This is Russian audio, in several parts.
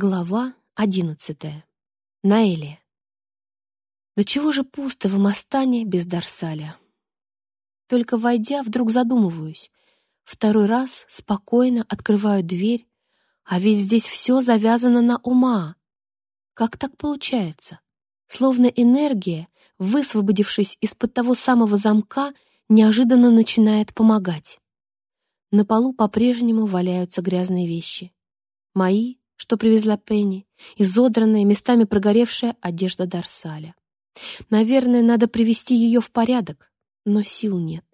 Глава одиннадцатая. Наэлия. До чего же пусто в Мастане без Дарсаля? Только войдя, вдруг задумываюсь. Второй раз спокойно открываю дверь, а ведь здесь все завязано на ума. Как так получается? Словно энергия, высвободившись из-под того самого замка, неожиданно начинает помогать. На полу по-прежнему валяются грязные вещи. Мои что привезла Пенни, изодранная, местами прогоревшая одежда Дарсаля. Наверное, надо привести ее в порядок, но сил нет.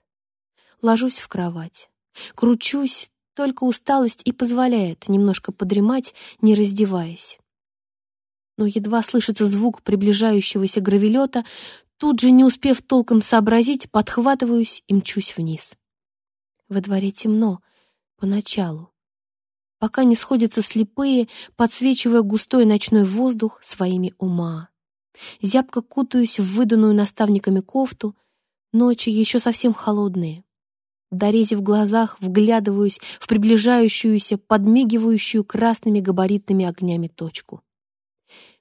Ложусь в кровать, кручусь, только усталость и позволяет немножко подремать, не раздеваясь. Но едва слышится звук приближающегося гравелета, тут же, не успев толком сообразить, подхватываюсь и мчусь вниз. Во дворе темно, поначалу, пока не сходятся слепые, подсвечивая густой ночной воздух своими ума. Зябко кутаюсь в выданную наставниками кофту, ночи еще совсем холодные. Дорезив глазах, вглядываюсь в приближающуюся, подмигивающую красными габаритными огнями точку.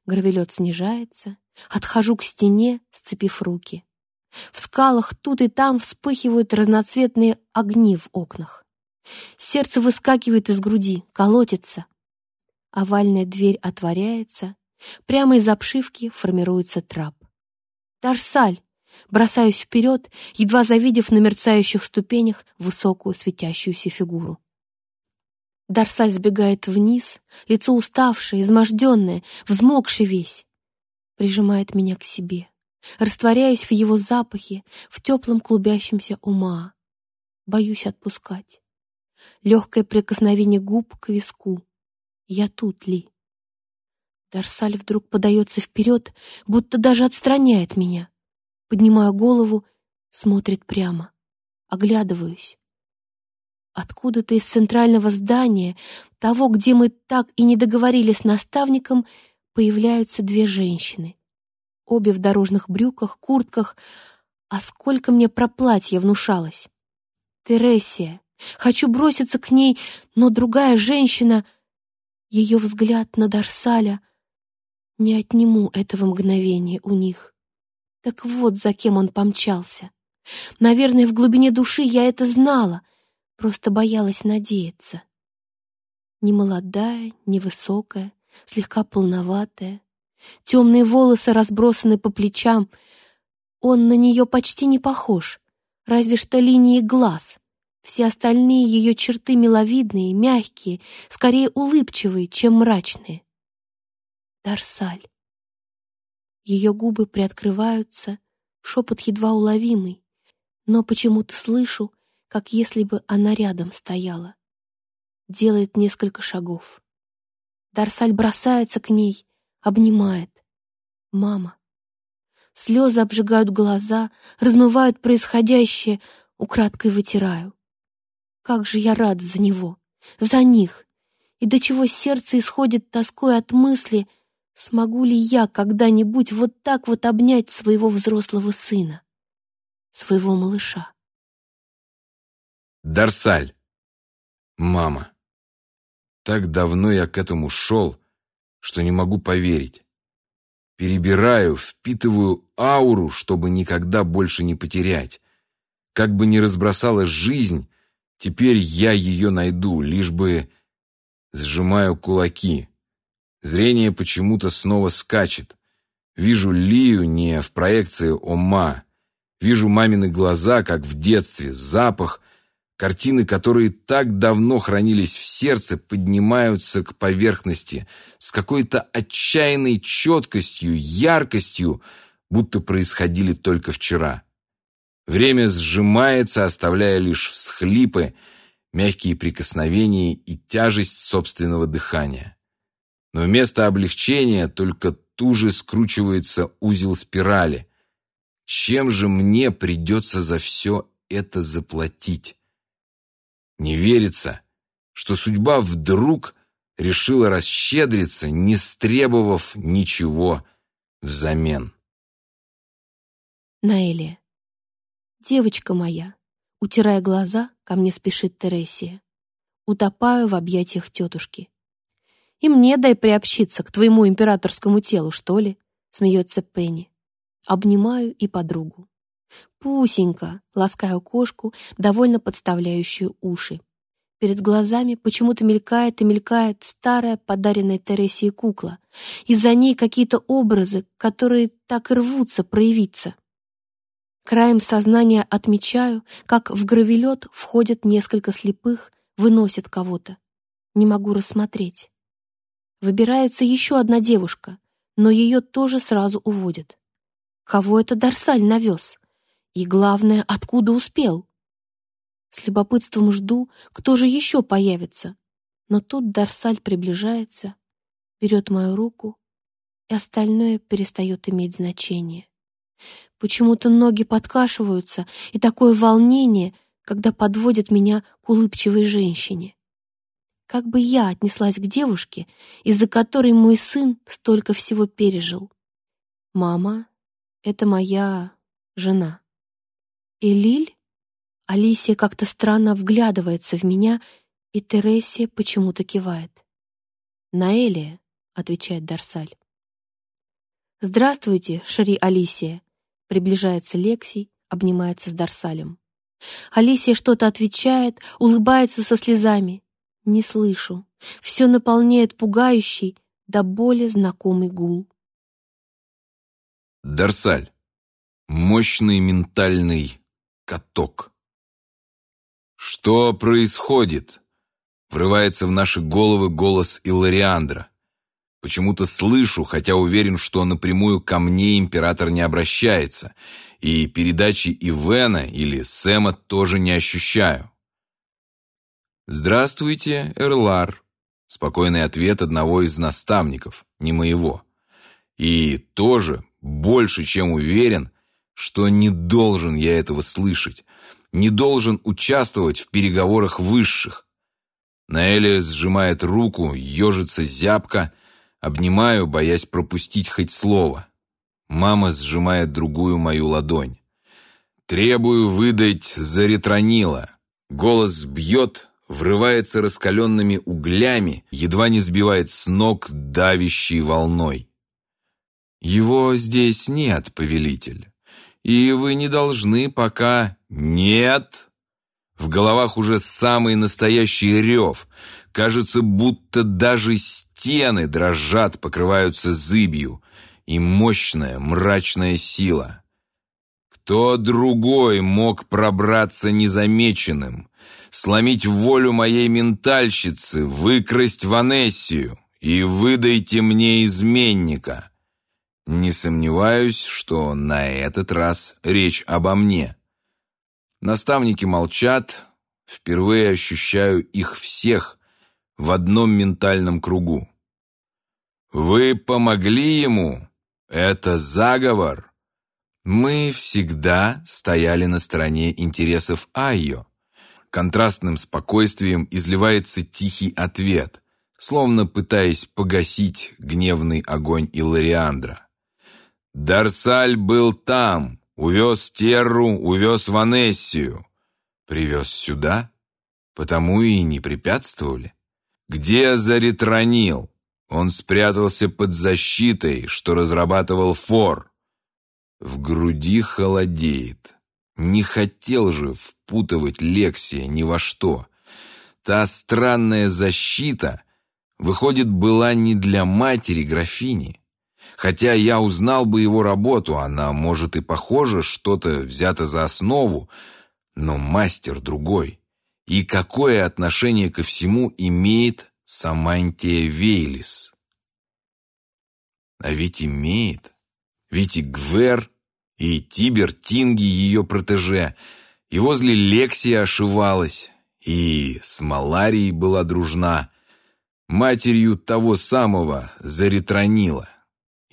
Гравелет снижается, отхожу к стене, сцепив руки. В скалах тут и там вспыхивают разноцветные огни в окнах. Сердце выскакивает из груди, колотится. Овальная дверь отворяется, прямо из обшивки формируется трап. «Тарсаль!» Бросаюсь вперед, едва завидев на мерцающих ступенях высокую светящуюся фигуру. Дарсаль сбегает вниз, лицо уставшее, изможденное, взмокший весь. Прижимает меня к себе. Растворяюсь в его запахе, в теплом клубящемся ума. Боюсь отпускать легкое прикосновение губ к виску. Я тут ли? Дарсаль вдруг подается вперед, будто даже отстраняет меня. Поднимаю голову, смотрит прямо. Оглядываюсь. Откуда-то из центрального здания, того, где мы так и не договорились с наставником, появляются две женщины. Обе в дорожных брюках, куртках. А сколько мне про платье внушалось. Тересия, Хочу броситься к ней, но другая женщина... Ее взгляд на Дарсаля... Не отниму этого мгновения у них. Так вот, за кем он помчался. Наверное, в глубине души я это знала, просто боялась надеяться. Не молодая, не высокая, слегка полноватая. Темные волосы разбросаны по плечам. Он на нее почти не похож, разве что линии глаз — все остальные ее черты миловидные, мягкие, скорее улыбчивые, чем мрачные. Дарсаль. Ее губы приоткрываются, шепот едва уловимый, но почему-то слышу, как если бы она рядом стояла. Делает несколько шагов. Дарсаль бросается к ней, обнимает. Мама. Слезы обжигают глаза, размывают происходящее, украдкой вытираю. Как же я рад за него, за них! И до чего сердце исходит тоской от мысли, смогу ли я когда-нибудь вот так вот обнять своего взрослого сына, своего малыша. Дарсаль. Мама. Так давно я к этому шел, что не могу поверить. Перебираю, впитываю ауру, чтобы никогда больше не потерять. Как бы ни разбросалась жизнь, Теперь я ее найду, лишь бы... Сжимаю кулаки. Зрение почему-то снова скачет. Вижу Лию не в проекции Ома. Вижу мамины глаза, как в детстве, запах. Картины, которые так давно хранились в сердце, поднимаются к поверхности с какой-то отчаянной четкостью, яркостью, будто происходили только вчера. Время сжимается, оставляя лишь всхлипы, мягкие прикосновения и тяжесть собственного дыхания. Но вместо облегчения только туже скручивается узел спирали. Чем же мне придется за все это заплатить? Не верится, что судьба вдруг решила расщедриться, не стребовав ничего взамен. Наэлия «Девочка моя!» Утирая глаза, ко мне спешит Тересия. Утопаю в объятиях тетушки. И мне дай приобщиться к твоему императорскому телу, что ли?» — смеется Пенни. Обнимаю и подругу. «Пусенька!» — ласкаю кошку, довольно подставляющую уши. Перед глазами почему-то мелькает и мелькает старая, подаренная Тересии кукла, и за ней какие-то образы, которые так рвутся проявиться. Краем сознания отмечаю, как в гравелет входят несколько слепых, выносят кого-то. Не могу рассмотреть. Выбирается еще одна девушка, но ее тоже сразу уводят. Кого это Дарсаль навез? И главное, откуда успел? С любопытством жду, кто же еще появится. Но тут Дарсаль приближается, берет мою руку, и остальное перестает иметь значение. Почему-то ноги подкашиваются, и такое волнение, когда подводят меня к улыбчивой женщине. Как бы я отнеслась к девушке, из-за которой мой сын столько всего пережил? Мама — это моя жена. И Лиль? Алисия как-то странно вглядывается в меня, и Тересия почему-то кивает. «Наэлия», — отвечает Дарсаль. «Здравствуйте, Шари Алисия», — приближается Лексий, обнимается с Дарсалем. Алисия что-то отвечает, улыбается со слезами. Не слышу. Все наполняет пугающий, до боли знакомый гул. Дарсаль. Мощный ментальный каток. «Что происходит?» — врывается в наши головы голос Илариандра. Почему-то слышу, хотя уверен, что напрямую ко мне император не обращается, и передачи Ивена или Сэма тоже не ощущаю. «Здравствуйте, Эрлар», — спокойный ответ одного из наставников, не моего. И тоже, больше чем уверен, что не должен я этого слышать, не должен участвовать в переговорах высших. Наэля сжимает руку, ежится зябко, обнимаю, боясь пропустить хоть слово. Мама сжимает другую мою ладонь. Требую выдать заретронила. Голос бьет, врывается раскаленными углями, едва не сбивает с ног давящей волной. Его здесь нет, повелитель и вы не должны пока... Нет! В головах уже самый настоящий рев. Кажется, будто даже стены дрожат, покрываются зыбью. И мощная, мрачная сила. Кто другой мог пробраться незамеченным, сломить волю моей ментальщицы, выкрасть Ванессию и выдайте мне изменника? Не сомневаюсь, что на этот раз речь обо мне. Наставники молчат, впервые ощущаю их всех в одном ментальном кругу. Вы помогли ему? Это заговор. Мы всегда стояли на стороне интересов Айо. Контрастным спокойствием изливается тихий ответ, словно пытаясь погасить гневный огонь Илариандра. Дарсаль был там, увез Терру, увез Ванессию. Привез сюда, потому и не препятствовали. Где Заритронил? Он спрятался под защитой, что разрабатывал Фор. В груди холодеет. Не хотел же впутывать Лексия ни во что. Та странная защита, выходит, была не для матери графини. Хотя я узнал бы его работу, она, может, и похожа, что-то взято за основу, но мастер другой. И какое отношение ко всему имеет Самантия Вейлис? А ведь имеет. Ведь и Гвер, и Тибер Тинги ее протеже, и возле Лексия ошивалась, и с Маларией была дружна, матерью того самого Заритронила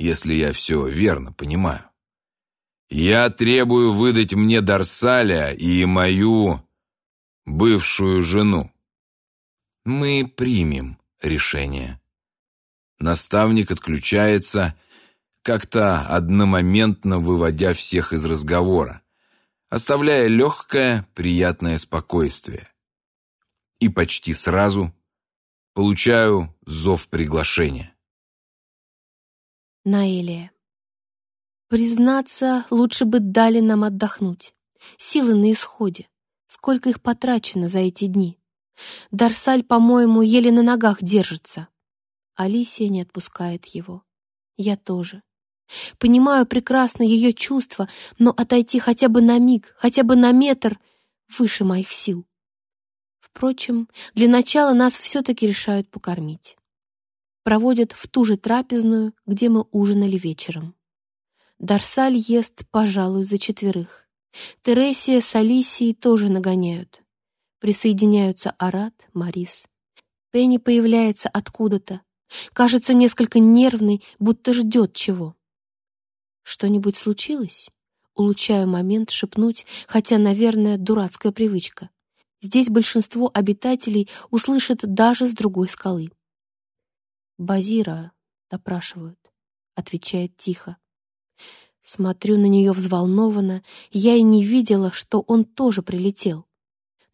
если я все верно понимаю. Я требую выдать мне Дарсаля и мою бывшую жену. Мы примем решение. Наставник отключается, как-то одномоментно выводя всех из разговора, оставляя легкое, приятное спокойствие. И почти сразу получаю зов приглашения. Наэлия. Признаться, лучше бы дали нам отдохнуть. Силы на исходе. Сколько их потрачено за эти дни. Дарсаль, по-моему, еле на ногах держится. Алисия не отпускает его. Я тоже. Понимаю прекрасно ее чувства, но отойти хотя бы на миг, хотя бы на метр выше моих сил. Впрочем, для начала нас все-таки решают покормить. Проводят в ту же трапезную, где мы ужинали вечером. Дарсаль ест, пожалуй, за четверых. Тересия с Алисией тоже нагоняют. Присоединяются Арат, Марис. Пенни появляется откуда-то. Кажется несколько нервный, будто ждет чего. Что-нибудь случилось? Улучшаю момент шепнуть, хотя, наверное, дурацкая привычка. Здесь большинство обитателей услышат даже с другой скалы. «Базира», — допрашивают, — отвечает тихо. Смотрю на нее взволнованно, я и не видела, что он тоже прилетел.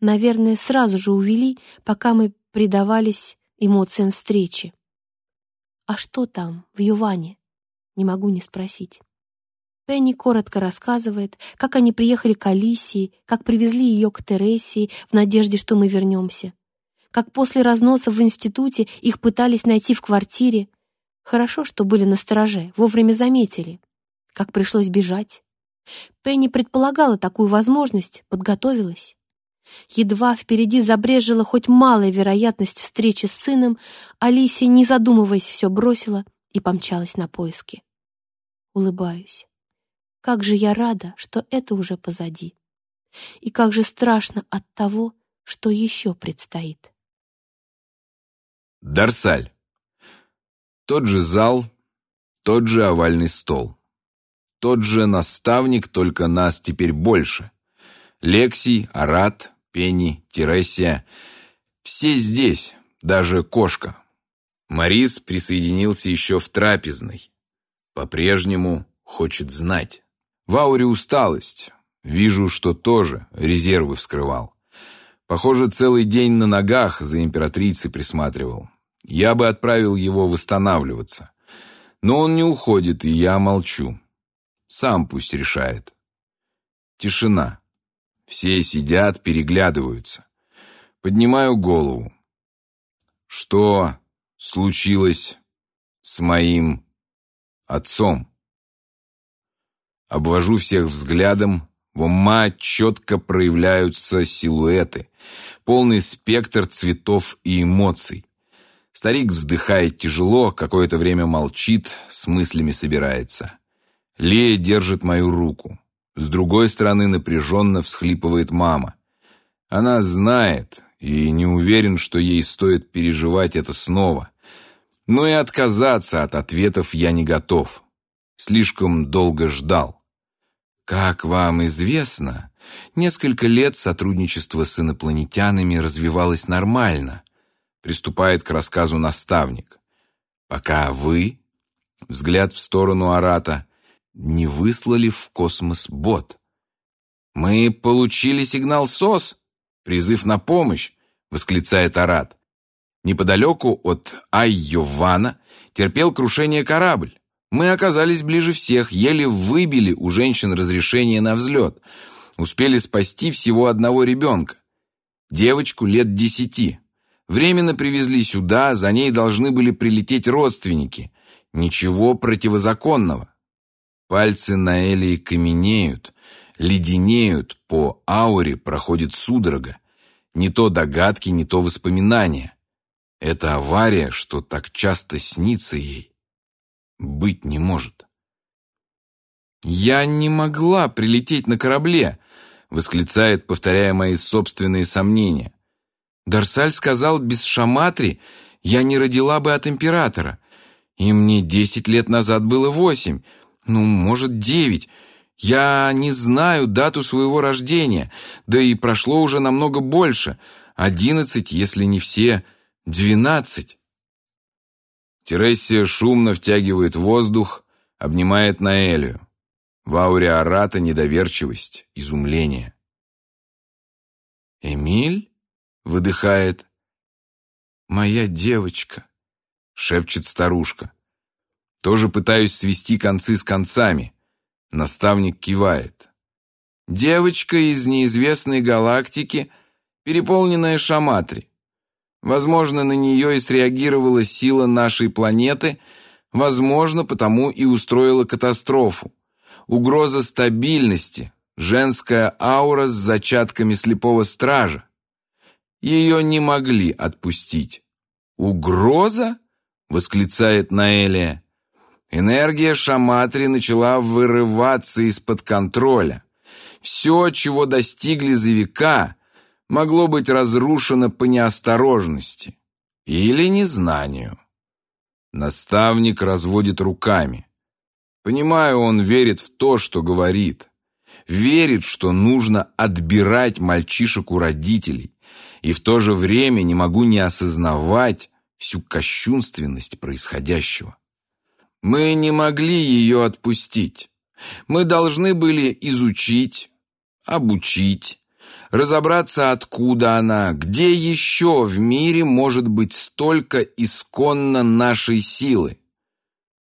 Наверное, сразу же увели, пока мы предавались эмоциям встречи. «А что там, в Юване?» Не могу не спросить. Пенни коротко рассказывает, как они приехали к Алисии, как привезли ее к Тересии в надежде, что мы вернемся. Как после разноса в институте их пытались найти в квартире. Хорошо, что были на стороже, вовремя заметили. Как пришлось бежать. Пенни предполагала такую возможность, подготовилась. Едва впереди забрежила хоть малая вероятность встречи с сыном, Алисия, не задумываясь, все бросила и помчалась на поиски. Улыбаюсь. Как же я рада, что это уже позади. И как же страшно от того, что еще предстоит. Дарсаль. Тот же зал, тот же овальный стол. Тот же наставник, только нас теперь больше. Лексий, Арат, Пенни, Тересия. Все здесь, даже кошка. Марис присоединился еще в трапезной. По-прежнему хочет знать. В ауре усталость. Вижу, что тоже резервы вскрывал. Похоже, целый день на ногах за императрицей присматривал. Я бы отправил его восстанавливаться. Но он не уходит, и я молчу. Сам пусть решает. Тишина. Все сидят, переглядываются. Поднимаю голову. Что случилось с моим отцом? Обвожу всех взглядом, в ума четко проявляются силуэты, полный спектр цветов и эмоций. Старик вздыхает тяжело, какое-то время молчит, с мыслями собирается. Лея держит мою руку. С другой стороны напряженно всхлипывает мама. Она знает, и не уверен, что ей стоит переживать это снова. Но и отказаться от ответов я не готов. Слишком долго ждал. Как вам известно, несколько лет сотрудничество с инопланетянами развивалось нормально, приступает к рассказу наставник. Пока вы, взгляд в сторону Арата, не выслали в космос бот. Мы получили сигнал СОС, призыв на помощь, восклицает Арат. Неподалеку от Айована терпел крушение корабль. Мы оказались ближе всех, еле выбили у женщин разрешение на взлет. Успели спасти всего одного ребенка. Девочку лет десяти. Временно привезли сюда, за ней должны были прилететь родственники. Ничего противозаконного. Пальцы на Элии каменеют, леденеют, по ауре проходит судорога. Не то догадки, не то воспоминания. Это авария, что так часто снится ей быть не может. «Я не могла прилететь на корабле», — восклицает, повторяя мои собственные сомнения. Дарсаль сказал, без Шаматри я не родила бы от императора. И мне десять лет назад было восемь, ну, может, девять. Я не знаю дату своего рождения, да и прошло уже намного больше. Одиннадцать, если не все, двенадцать. Тересия шумно втягивает воздух, обнимает Наэлию. В ауре Арата недоверчивость, изумление. «Эмиль?» — выдыхает. «Моя девочка», — шепчет старушка. Тоже пытаюсь свести концы с концами. Наставник кивает. Девочка из неизвестной галактики, переполненная Шаматри. Возможно, на нее и среагировала сила нашей планеты, возможно, потому и устроила катастрофу. Угроза стабильности, женская аура с зачатками слепого стража. Ее не могли отпустить. «Угроза?» — восклицает Наэлия. Энергия Шаматри начала вырываться из-под контроля. Все, чего достигли за века, могло быть разрушено по неосторожности или незнанию. Наставник разводит руками. Понимаю, он верит в то, что говорит. Верит, что нужно отбирать мальчишек у родителей, и в то же время не могу не осознавать всю кощунственность происходящего. Мы не могли ее отпустить. Мы должны были изучить, обучить, разобраться, откуда она, где еще в мире может быть столько исконно нашей силы.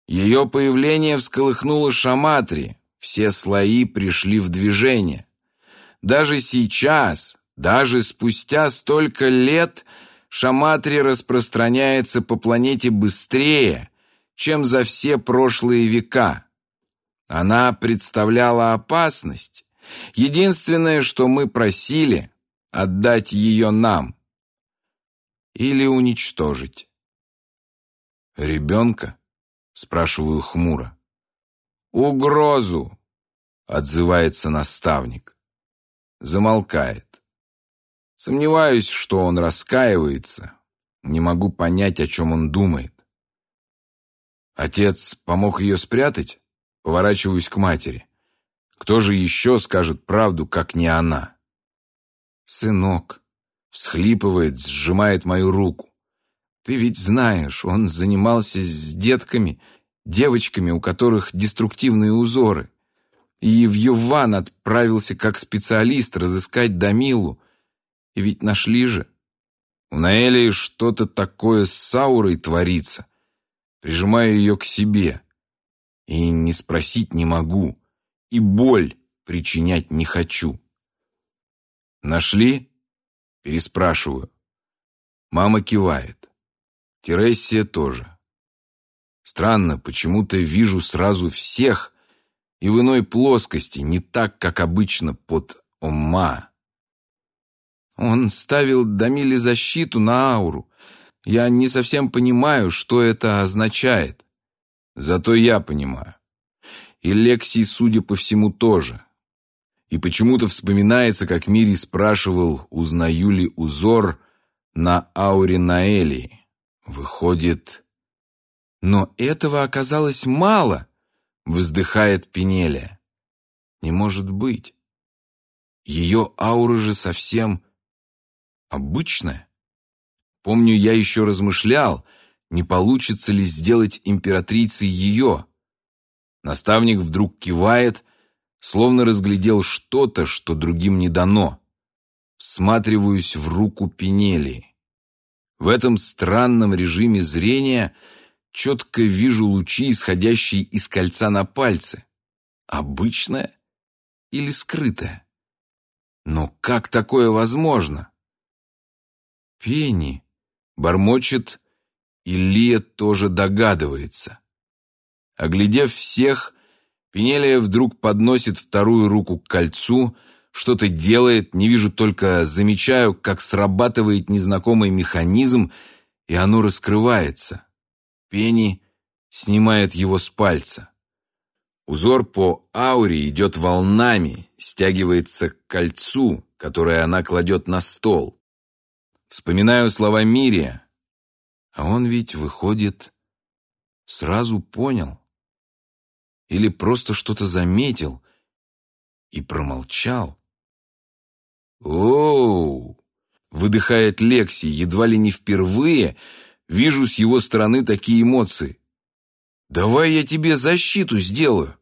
Ее появление всколыхнуло Шаматри, все слои пришли в движение. Даже сейчас, даже спустя столько лет, Шаматри распространяется по планете быстрее, чем за все прошлые века. Она представляла опасность. Единственное, что мы просили, отдать ее нам. Или уничтожить. «Ребенка?» — спрашиваю хмуро. «Угрозу!» — отзывается наставник. Замолкает. Сомневаюсь, что он раскаивается. Не могу понять, о чем он думает. Отец помог ее спрятать? Поворачиваюсь к матери. Кто же еще скажет правду, как не она? Сынок, всхлипывает, сжимает мою руку. Ты ведь знаешь, он занимался с детками, девочками, у которых деструктивные узоры. И в Юван отправился как специалист разыскать Дамилу. И ведь нашли же. У Наэли что-то такое с Саурой творится прижимаю ее к себе. И не спросить не могу, и боль причинять не хочу. «Нашли?» — переспрашиваю. Мама кивает. Тересия тоже. Странно, почему-то вижу сразу всех и в иной плоскости, не так, как обычно под Омма. Он ставил Дамиле защиту на ауру, я не совсем понимаю, что это означает. Зато я понимаю. И Лексий, судя по всему, тоже. И почему-то вспоминается, как Мири спрашивал, узнаю ли узор на ауре Наэлии. Выходит... Но этого оказалось мало, вздыхает Пенелия. Не может быть. Ее аура же совсем обычная. Помню, я еще размышлял, не получится ли сделать императрицей ее. Наставник вдруг кивает, словно разглядел что-то, что другим не дано. Всматриваюсь в руку Пенелии. В этом странном режиме зрения четко вижу лучи, исходящие из кольца на пальце. Обычное или скрытое? Но как такое возможно? Пенни, Бормочет, и Лия тоже догадывается. Оглядев всех, Пенелия вдруг подносит вторую руку к кольцу, что-то делает, не вижу, только замечаю, как срабатывает незнакомый механизм, и оно раскрывается. Пенни снимает его с пальца. Узор по ауре идет волнами, стягивается к кольцу, которое она кладет на стол. Вспоминаю слова Мирия, а он ведь, выходит, сразу понял. Или просто что-то заметил и промолчал. «Оу!» — выдыхает Лекси, едва ли не впервые вижу с его стороны такие эмоции. «Давай я тебе защиту сделаю.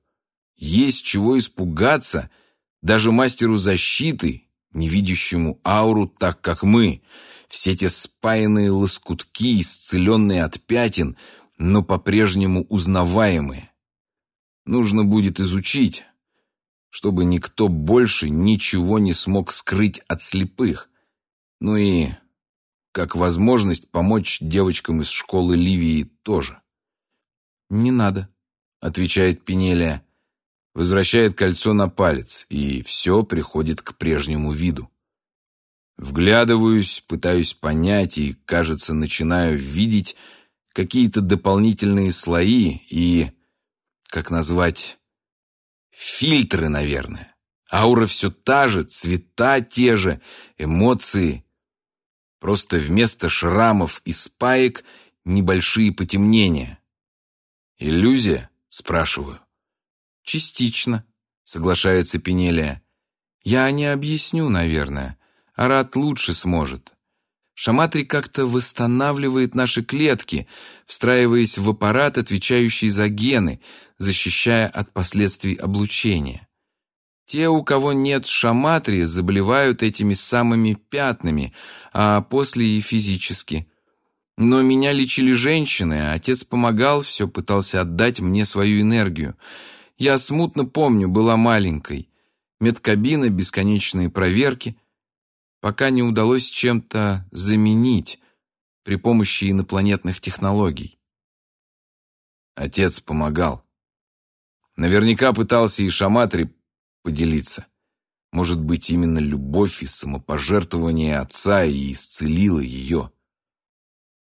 Есть чего испугаться даже мастеру защиты, не видящему ауру так, как мы» все те спаянные лоскутки, исцеленные от пятен, но по-прежнему узнаваемые. Нужно будет изучить, чтобы никто больше ничего не смог скрыть от слепых. Ну и как возможность помочь девочкам из школы Ливии тоже. «Не надо», — отвечает Пинелия. Возвращает кольцо на палец, и все приходит к прежнему виду. Вглядываюсь, пытаюсь понять и, кажется, начинаю видеть какие-то дополнительные слои и, как назвать, фильтры, наверное. Аура все та же, цвета те же, эмоции. Просто вместо шрамов и спаек небольшие потемнения. «Иллюзия?» — спрашиваю. «Частично», — соглашается Пенелия. «Я не объясню, наверное. Арат лучше сможет. Шаматри как-то восстанавливает наши клетки, встраиваясь в аппарат, отвечающий за гены, защищая от последствий облучения. Те, у кого нет шаматри, заболевают этими самыми пятнами, а после и физически. Но меня лечили женщины, а отец помогал, все пытался отдать мне свою энергию. Я смутно помню, была маленькой. Медкабина, бесконечные проверки — пока не удалось чем-то заменить при помощи инопланетных технологий. Отец помогал. Наверняка пытался и Шаматри поделиться. Может быть, именно любовь и самопожертвование отца и исцелило ее.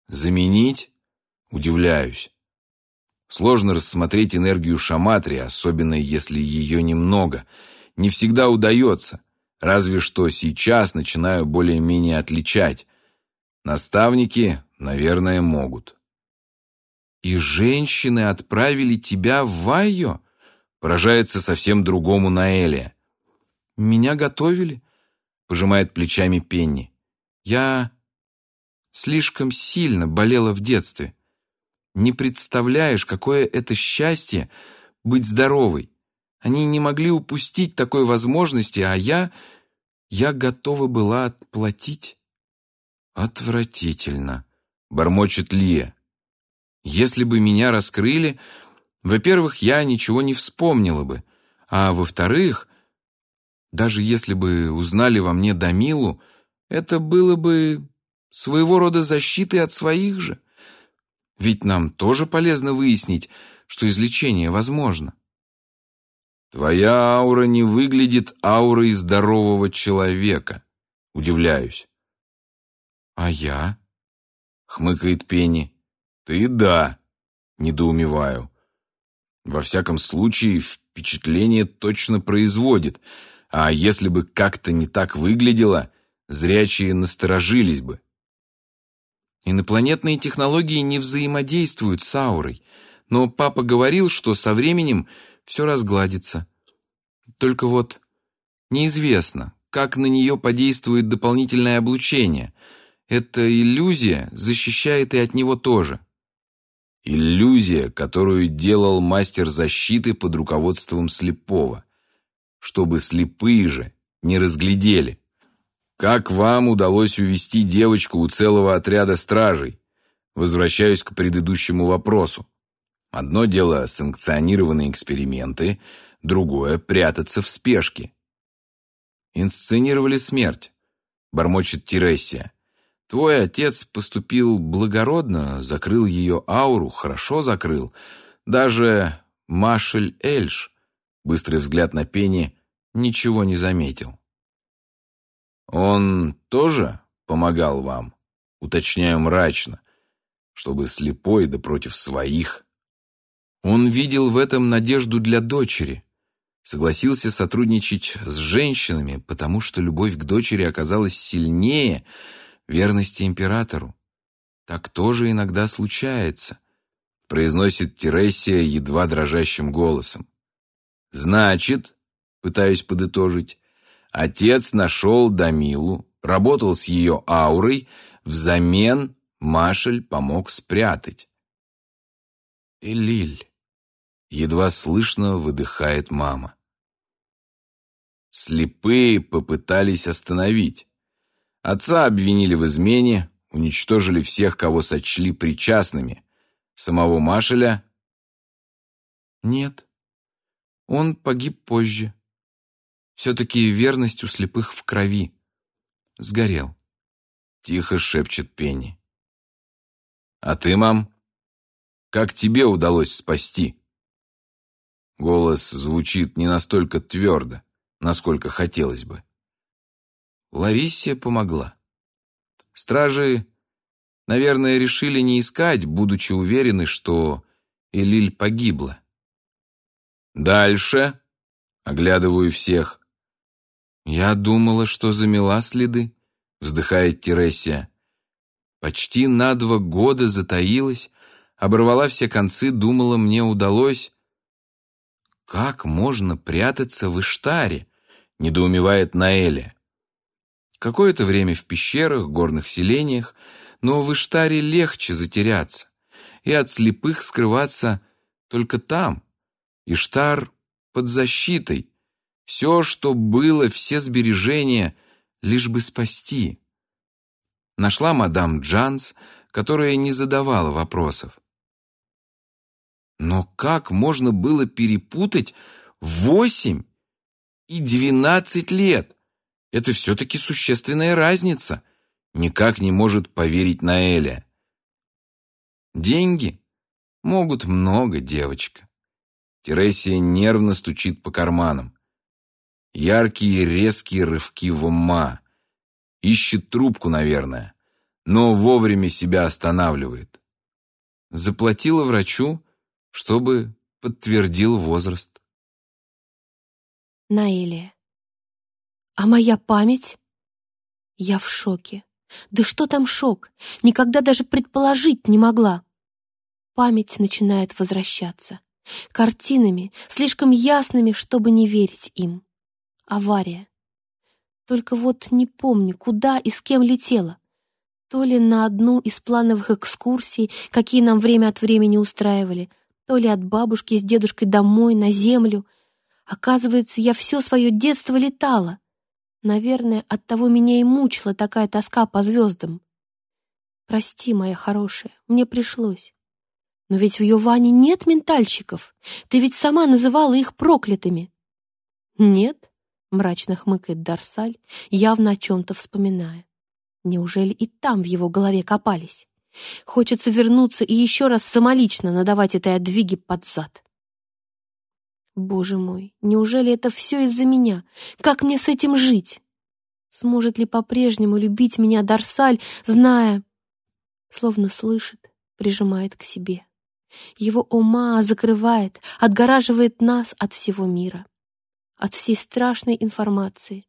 Заменить? Удивляюсь. Сложно рассмотреть энергию Шаматри, особенно если ее немного. Не всегда удается. Разве что сейчас начинаю более-менее отличать. Наставники, наверное, могут. «И женщины отправили тебя в Вайо?» Поражается совсем другому Наэлия. «Меня готовили?» Пожимает плечами Пенни. «Я слишком сильно болела в детстве. Не представляешь, какое это счастье быть здоровой. Они не могли упустить такой возможности, а я... Я готова была отплатить. Отвратительно, бормочет Лия. Если бы меня раскрыли, во-первых, я ничего не вспомнила бы, а во-вторых, даже если бы узнали во мне Дамилу, это было бы своего рода защитой от своих же. Ведь нам тоже полезно выяснить, что излечение возможно. Твоя аура не выглядит аурой здорового человека. Удивляюсь. А я? Хмыкает Пенни. Ты да. Недоумеваю. Во всяком случае, впечатление точно производит. А если бы как-то не так выглядело, зрячие насторожились бы. Инопланетные технологии не взаимодействуют с аурой, но папа говорил, что со временем все разгладится. Только вот неизвестно, как на нее подействует дополнительное облучение. Эта иллюзия защищает и от него тоже. Иллюзия, которую делал мастер защиты под руководством слепого, чтобы слепые же не разглядели. Как вам удалось увести девочку у целого отряда стражей? Возвращаюсь к предыдущему вопросу. Одно дело санкционированные эксперименты, другое — прятаться в спешке. «Инсценировали смерть», — бормочет Тересия. «Твой отец поступил благородно, закрыл ее ауру, хорошо закрыл. Даже Машель Эльш, быстрый взгляд на Пенни, ничего не заметил». «Он тоже помогал вам?» Уточняю мрачно, чтобы слепой да против своих он видел в этом надежду для дочери. Согласился сотрудничать с женщинами, потому что любовь к дочери оказалась сильнее верности императору. Так тоже иногда случается, произносит Тересия едва дрожащим голосом. Значит, пытаюсь подытожить, отец нашел Дамилу, работал с ее аурой, взамен Машель помог спрятать. Элиль. Едва слышно выдыхает мама. Слепые попытались остановить. Отца обвинили в измене, уничтожили всех, кого сочли причастными. Самого Машеля... Нет, он погиб позже. Все-таки верность у слепых в крови. Сгорел. Тихо шепчет Пенни. А ты, мам, как тебе удалось спасти? Голос звучит не настолько твердо, насколько хотелось бы. Ларисе помогла. Стражи, наверное, решили не искать, будучи уверены, что Элиль погибла. Дальше, оглядываю всех. Я думала, что замела следы, вздыхает Тересия. Почти на два года затаилась, оборвала все концы, думала, мне удалось «Как можно прятаться в Иштаре?» — недоумевает Наэля. Какое-то время в пещерах, горных селениях, но в Иштаре легче затеряться, и от слепых скрываться только там. Иштар под защитой. Все, что было, все сбережения, лишь бы спасти. Нашла мадам Джанс, которая не задавала вопросов. Но как можно было перепутать восемь и двенадцать лет? Это все-таки существенная разница. Никак не может поверить Наэля. Деньги могут много, девочка. Тересия нервно стучит по карманам. Яркие резкие рывки в ума. Ищет трубку, наверное, но вовремя себя останавливает. Заплатила врачу, чтобы подтвердил возраст. Наэлия. А моя память? Я в шоке. Да что там шок? Никогда даже предположить не могла. Память начинает возвращаться. Картинами, слишком ясными, чтобы не верить им. Авария. Только вот не помню, куда и с кем летела. То ли на одну из плановых экскурсий, какие нам время от времени устраивали, то ли от бабушки с дедушкой домой, на землю. Оказывается, я все свое детство летала. Наверное, оттого меня и мучила такая тоска по звездам. Прости, моя хорошая, мне пришлось. Но ведь в Йоване нет ментальщиков. Ты ведь сама называла их проклятыми. Нет, мрачно хмыкает Дарсаль, явно о чем-то вспоминая. Неужели и там в его голове копались? Хочется вернуться и еще раз самолично надавать этой отдвиге под зад. Боже мой, неужели это все из-за меня? Как мне с этим жить? Сможет ли по-прежнему любить меня Дарсаль, зная... Словно слышит, прижимает к себе. Его ума закрывает, отгораживает нас от всего мира, от всей страшной информации.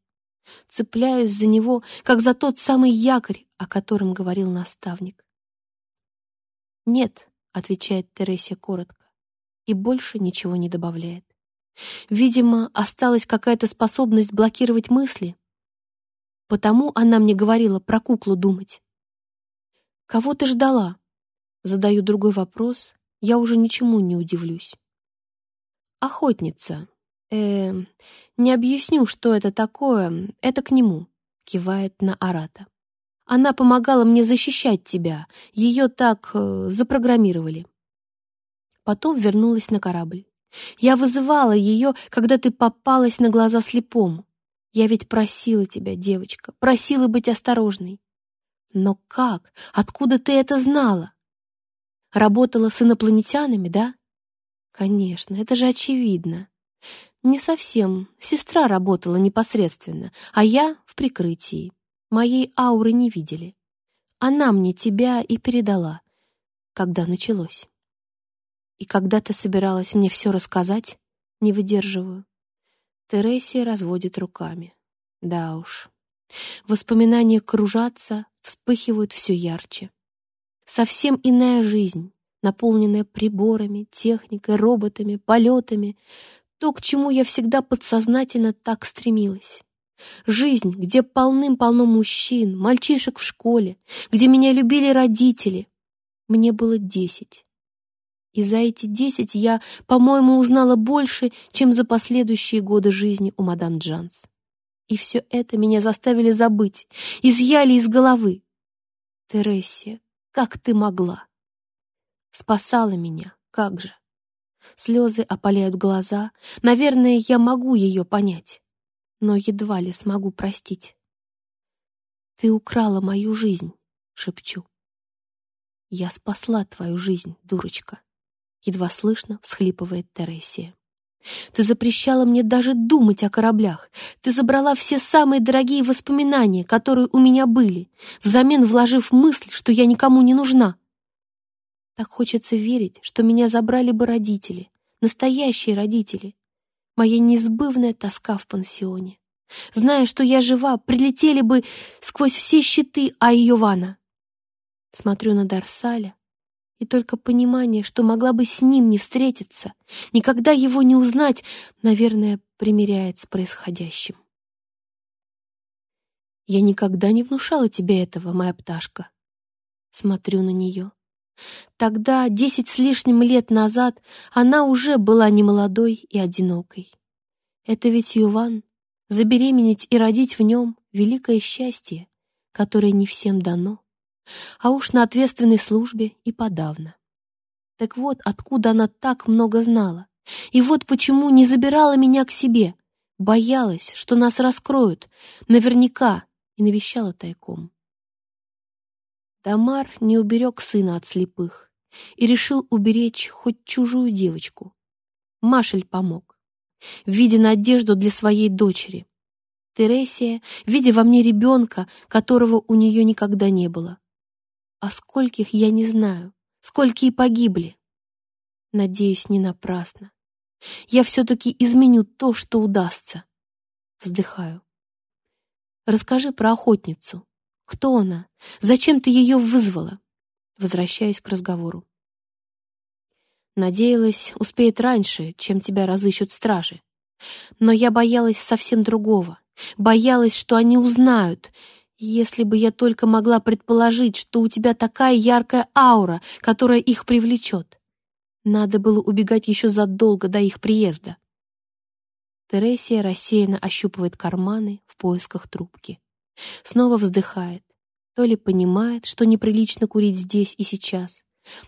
Цепляюсь за него, как за тот самый якорь, о котором говорил наставник. «Нет», — отвечает Тересия коротко, и больше ничего не добавляет. Видимо, осталась какая-то способность блокировать мысли. Потому она мне говорила про куклу думать. «Кого ты ждала?» Задаю другой вопрос, я уже ничему не удивлюсь. «Охотница. Э, не объясню, что это такое, это к нему», кивает на Арата. Она помогала мне защищать тебя. Ее так э, запрограммировали. Потом вернулась на корабль. Я вызывала ее, когда ты попалась на глаза слепому. Я ведь просила тебя, девочка, просила быть осторожной. Но как? Откуда ты это знала? Работала с инопланетянами, да? Конечно, это же очевидно. Не совсем. Сестра работала непосредственно, а я в прикрытии моей ауры не видели. Она мне тебя и передала, когда началось. И когда ты собиралась мне все рассказать, не выдерживаю. Тересия разводит руками. Да уж. Воспоминания кружатся, вспыхивают все ярче. Совсем иная жизнь, наполненная приборами, техникой, роботами, полетами. То, к чему я всегда подсознательно так стремилась. Жизнь, где полным-полно мужчин, мальчишек в школе, где меня любили родители. Мне было десять. И за эти десять я, по-моему, узнала больше, чем за последующие годы жизни у мадам Джанс. И все это меня заставили забыть, изъяли из головы. Тересия, как ты могла? Спасала меня, как же. Слезы опаляют глаза. Наверное, я могу ее понять, но едва ли смогу простить. «Ты украла мою жизнь», — шепчу. «Я спасла твою жизнь, дурочка», — едва слышно всхлипывает Тересия. «Ты запрещала мне даже думать о кораблях. Ты забрала все самые дорогие воспоминания, которые у меня были, взамен вложив мысль, что я никому не нужна. Так хочется верить, что меня забрали бы родители, настоящие родители. Моя неизбывная тоска в пансионе. Зная, что я жива, прилетели бы сквозь все щиты Айована. Смотрю на Дарсаля, и только понимание, что могла бы с ним не встретиться, никогда его не узнать, наверное, примиряет с происходящим. Я никогда не внушала тебе этого, моя пташка. Смотрю на нее. Тогда, десять с лишним лет назад, она уже была немолодой и одинокой. Это ведь Юван, забеременеть и родить в нем — великое счастье, которое не всем дано, а уж на ответственной службе и подавно. Так вот, откуда она так много знала, и вот почему не забирала меня к себе, боялась, что нас раскроют, наверняка, и навещала тайком. Дамар не уберег сына от слепых и решил уберечь хоть чужую девочку. Машель помог, видя надежду для своей дочери. Тересия, видя во мне ребенка, которого у нее никогда не было. А скольких я не знаю, сколько и погибли. Надеюсь, не напрасно. Я все-таки изменю то, что удастся. Вздыхаю. Расскажи про охотницу. Кто она? Зачем ты ее вызвала? Возвращаюсь к разговору. Надеялась, успеет раньше, чем тебя разыщут стражи. Но я боялась совсем другого. Боялась, что они узнают. Если бы я только могла предположить, что у тебя такая яркая аура, которая их привлечет. Надо было убегать еще задолго до их приезда. Тересия рассеянно ощупывает карманы в поисках трубки. Снова вздыхает. То ли понимает, что неприлично курить здесь и сейчас,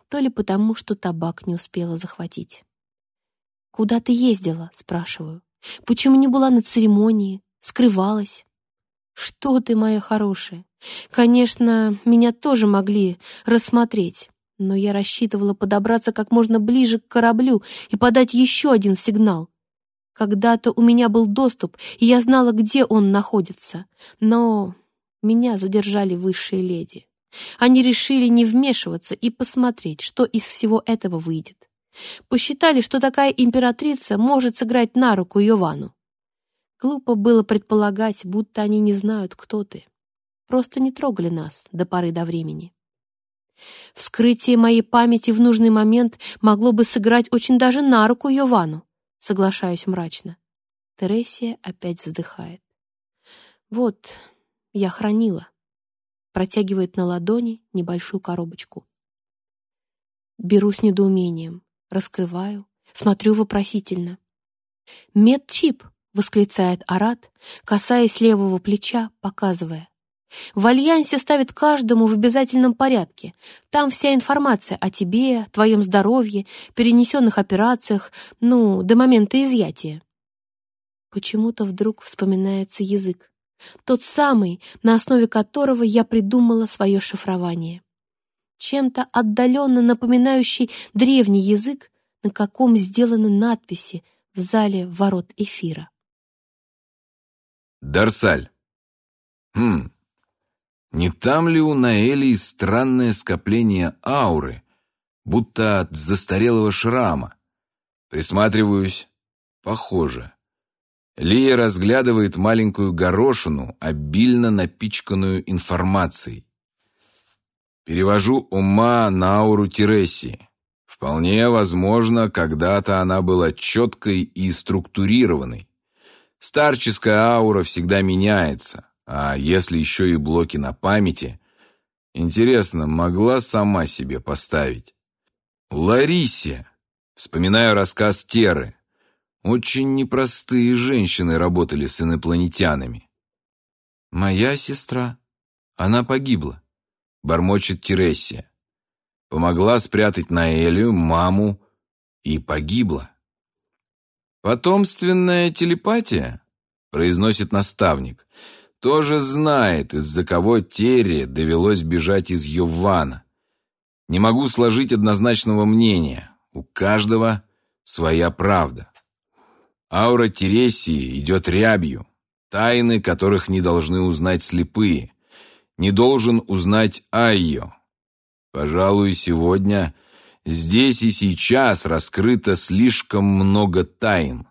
то ли потому, что табак не успела захватить. «Куда ты ездила?» — спрашиваю. «Почему не была на церемонии? Скрывалась?» «Что ты, моя хорошая? Конечно, меня тоже могли рассмотреть, но я рассчитывала подобраться как можно ближе к кораблю и подать еще один сигнал. Когда-то у меня был доступ, и я знала, где он находится. Но меня задержали высшие леди. Они решили не вмешиваться и посмотреть, что из всего этого выйдет. Посчитали, что такая императрица может сыграть на руку Йовану. Глупо было предполагать, будто они не знают, кто ты. Просто не трогали нас до поры до времени. Вскрытие моей памяти в нужный момент могло бы сыграть очень даже на руку Йовану соглашаюсь мрачно. Тересия опять вздыхает. Вот, я хранила. Протягивает на ладони небольшую коробочку. Беру с недоумением, раскрываю, смотрю вопросительно. «Медчип!» — восклицает Арат, касаясь левого плеча, показывая. В альянсе ставят каждому в обязательном порядке. Там вся информация о тебе, твоем здоровье, перенесенных операциях, ну, до момента изъятия. Почему-то вдруг вспоминается язык. Тот самый, на основе которого я придумала свое шифрование. Чем-то отдаленно напоминающий древний язык, на каком сделаны надписи в зале ворот эфира. Дарсаль. Хм, не там ли у Наэлии странное скопление ауры, будто от застарелого шрама? Присматриваюсь. Похоже. Лия разглядывает маленькую горошину, обильно напичканную информацией. Перевожу ума на ауру Тересии. Вполне возможно, когда-то она была четкой и структурированной. Старческая аура всегда меняется, а если еще и блоки на памяти, интересно, могла сама себе поставить. Ларисе, вспоминаю рассказ Теры. Очень непростые женщины работали с инопланетянами. «Моя сестра. Она погибла», — бормочет Тересия. Помогла спрятать Наэлю, маму, и погибла. «Потомственная телепатия», — произносит наставник, — «тоже знает, из-за кого Терре довелось бежать из Йована. Не могу сложить однозначного мнения. У каждого своя правда. Аура Тересии идет рябью, тайны которых не должны узнать слепые. Не должен узнать Айо. Пожалуй, сегодня, здесь и сейчас раскрыто слишком много тайн.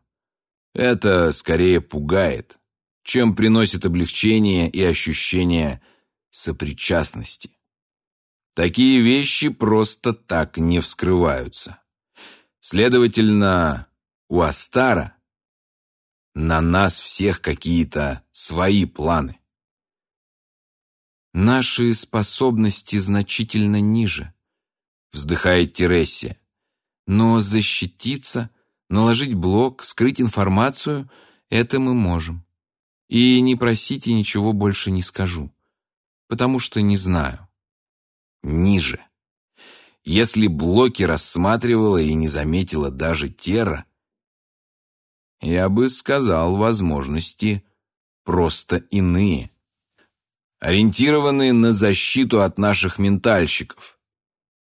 Это скорее пугает, чем приносит облегчение и ощущение сопричастности. Такие вещи просто так не вскрываются. Следовательно, у Астара на нас всех какие-то свои планы. Наши способности значительно ниже, вздыхает Тересия. Но защититься, наложить блок, скрыть информацию — это мы можем. И не просите ничего больше не скажу, потому что не знаю ниже. Если блоки рассматривала и не заметила даже Тера, я бы сказал, возможности просто иные, ориентированные на защиту от наших ментальщиков.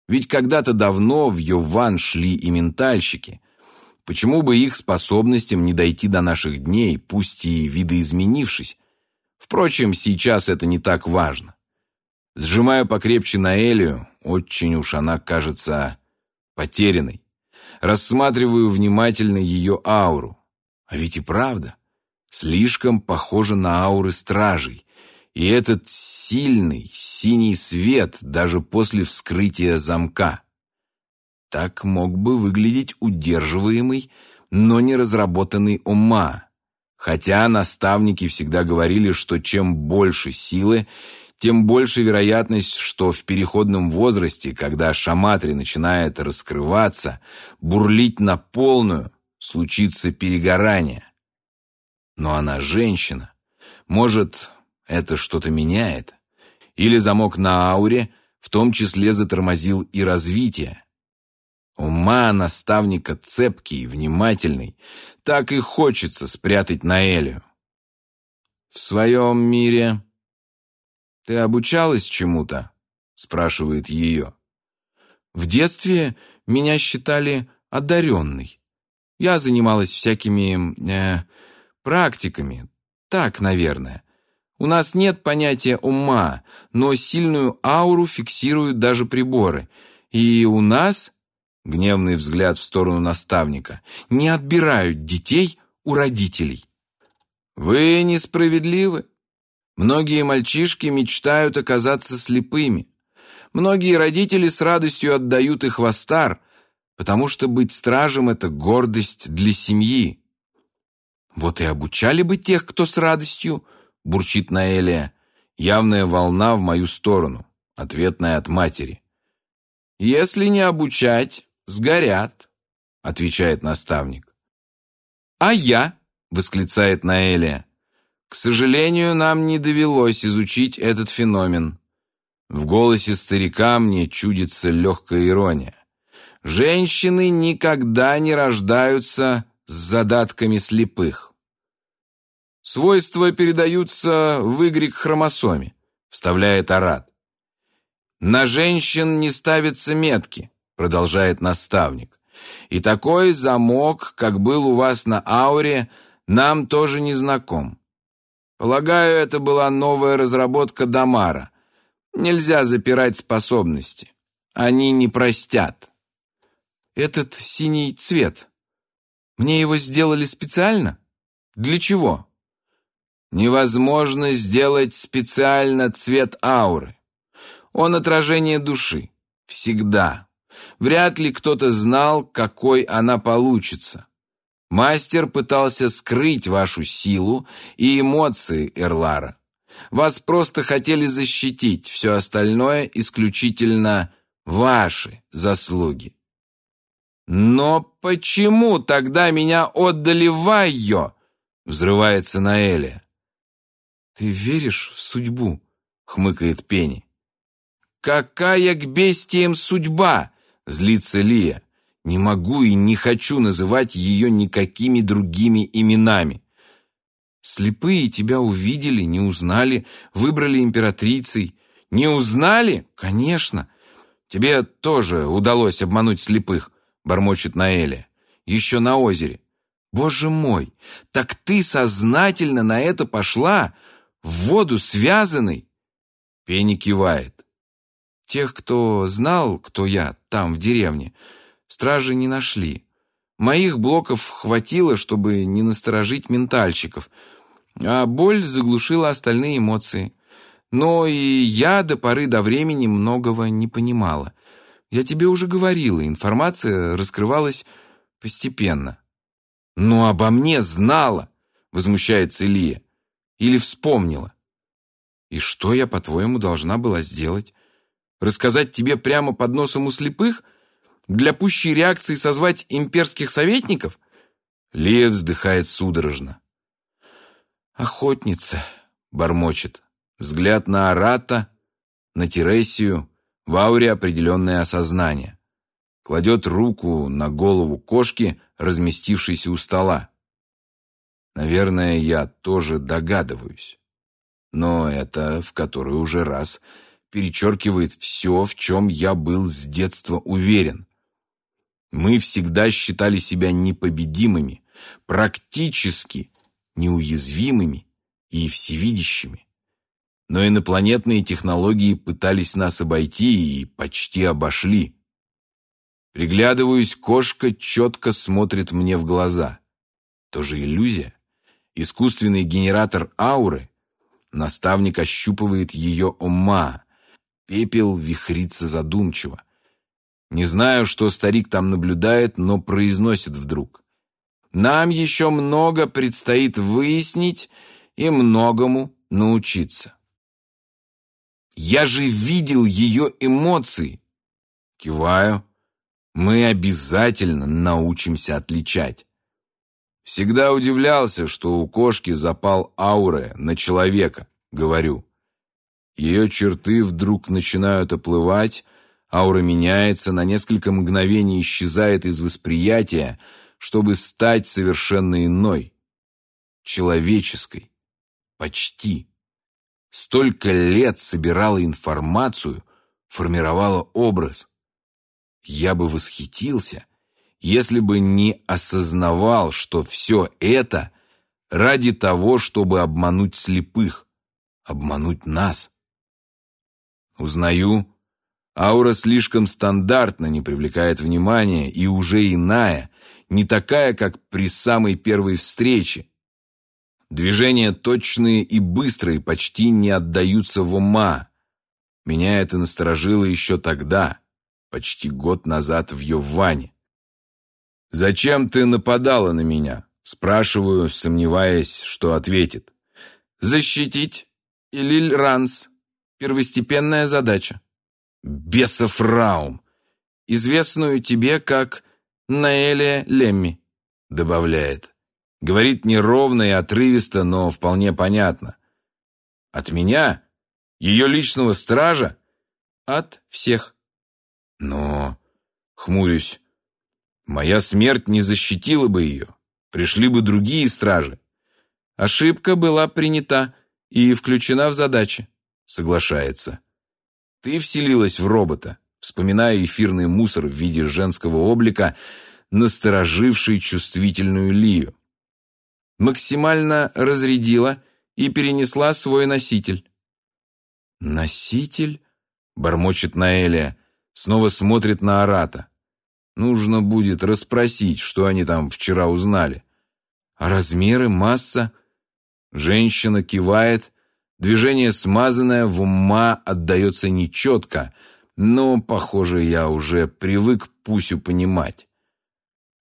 Ведь когда-то давно в Йован шли и ментальщики. Почему бы их способностям не дойти до наших дней, пусть и видоизменившись? Впрочем, сейчас это не так важно. Сжимаю покрепче Наэлию, очень уж она кажется потерянной. Рассматриваю внимательно ее ауру. А ведь и правда, слишком похожа на ауры стражей. И этот сильный синий свет даже после вскрытия замка. Так мог бы выглядеть удерживаемый, но не разработанный ума. Хотя наставники всегда говорили, что чем больше силы, тем больше вероятность, что в переходном возрасте, когда шаматри начинает раскрываться, бурлить на полную, случится перегорание. Но она женщина. Может, это что-то меняет? Или замок на ауре в том числе затормозил и развитие? Ума наставника цепкий, внимательный. Так и хочется спрятать Наэлю. В своем мире «Ты обучалась чему-то?» — спрашивает ее. «В детстве меня считали одаренной. Я занималась всякими э, практиками. Так, наверное. У нас нет понятия ума, но сильную ауру фиксируют даже приборы. И у нас, гневный взгляд в сторону наставника, не отбирают детей у родителей. Вы несправедливы. Многие мальчишки мечтают оказаться слепыми. Многие родители с радостью отдают их в астар, потому что быть стражем — это гордость для семьи. «Вот и обучали бы тех, кто с радостью», — бурчит Наэлия. Явная волна в мою сторону, ответная от матери. «Если не обучать, сгорят», — отвечает наставник. «А я?» — восклицает Наэлия. К сожалению, нам не довелось изучить этот феномен. В голосе старика мне чудится легкая ирония. Женщины никогда не рождаются с задатками слепых. Свойства передаются в Y-хромосоме, вставляет Арат. На женщин не ставятся метки, продолжает наставник. И такой замок, как был у вас на ауре, нам тоже не знаком. Полагаю, это была новая разработка Дамара. Нельзя запирать способности. Они не простят. Этот синий цвет. Мне его сделали специально? Для чего? Невозможно сделать специально цвет ауры. Он отражение души. Всегда. Вряд ли кто-то знал, какой она получится. Мастер пытался скрыть вашу силу и эмоции Эрлара. Вас просто хотели защитить, все остальное исключительно ваши заслуги. «Но почему тогда меня отдали в Айо?» — взрывается Наэля. «Ты веришь в судьбу?» — хмыкает Пенни. «Какая к бестиям судьба?» — злится Лия. «Не могу и не хочу называть ее никакими другими именами. Слепые тебя увидели, не узнали, выбрали императрицей. Не узнали? Конечно. Тебе тоже удалось обмануть слепых, бормочет Наэля. Еще на озере. Боже мой, так ты сознательно на это пошла? В воду связанный? Пенни кивает. Тех, кто знал, кто я, там, в деревне, стражи не нашли. Моих блоков хватило, чтобы не насторожить ментальщиков, а боль заглушила остальные эмоции. Но и я до поры до времени многого не понимала. Я тебе уже говорила, информация раскрывалась постепенно. «Ну, обо мне знала!» — возмущается Илья. «Или вспомнила?» «И что я, по-твоему, должна была сделать? Рассказать тебе прямо под носом у слепых?» Для пущей реакции созвать имперских советников? Лея вздыхает судорожно. Охотница, бормочет. Взгляд на Арата, на Тересию, в ауре определенное осознание. Кладет руку на голову кошки, разместившейся у стола. Наверное, я тоже догадываюсь. Но это в который уже раз перечеркивает все, в чем я был с детства уверен. Мы всегда считали себя непобедимыми, практически неуязвимыми и всевидящими. Но инопланетные технологии пытались нас обойти и почти обошли. Приглядываюсь, кошка четко смотрит мне в глаза. Тоже иллюзия. Искусственный генератор ауры. Наставник ощупывает ее ума. Пепел вихрится задумчиво. Не знаю, что старик там наблюдает, но произносит вдруг. Нам еще много предстоит выяснить и многому научиться. Я же видел ее эмоции. Киваю. Мы обязательно научимся отличать. Всегда удивлялся, что у кошки запал ауры на человека, говорю. Ее черты вдруг начинают оплывать, Аура меняется, на несколько мгновений исчезает из восприятия, чтобы стать совершенно иной. Человеческой. Почти. Столько лет собирала информацию, формировала образ. Я бы восхитился, если бы не осознавал, что все это ради того, чтобы обмануть слепых, обмануть нас. Узнаю, Аура слишком стандартна, не привлекает внимания и уже иная, не такая, как при самой первой встрече. Движения точные и быстрые, почти не отдаются в ума. Меня это насторожило еще тогда, почти год назад в Йовване. «Зачем ты нападала на меня?» Спрашиваю, сомневаясь, что ответит. «Защитить Илиль Ранс. Первостепенная задача» бесов Раум, известную тебе как Наэлия Лемми, добавляет. Говорит неровно и отрывисто, но вполне понятно. От меня? Ее личного стража? От всех. Но, хмурюсь, моя смерть не защитила бы ее. Пришли бы другие стражи. Ошибка была принята и включена в задачи, соглашается. Ты вселилась в робота, вспоминая эфирный мусор в виде женского облика, настороживший чувствительную Лию. Максимально разрядила и перенесла свой носитель. «Носитель?» — бормочет Наэлия, снова смотрит на Арата. Нужно будет расспросить, что они там вчера узнали. А размеры, масса? Женщина кивает, Движение смазанное в ума отдается нечетко, но, похоже, я уже привык Пусю понимать.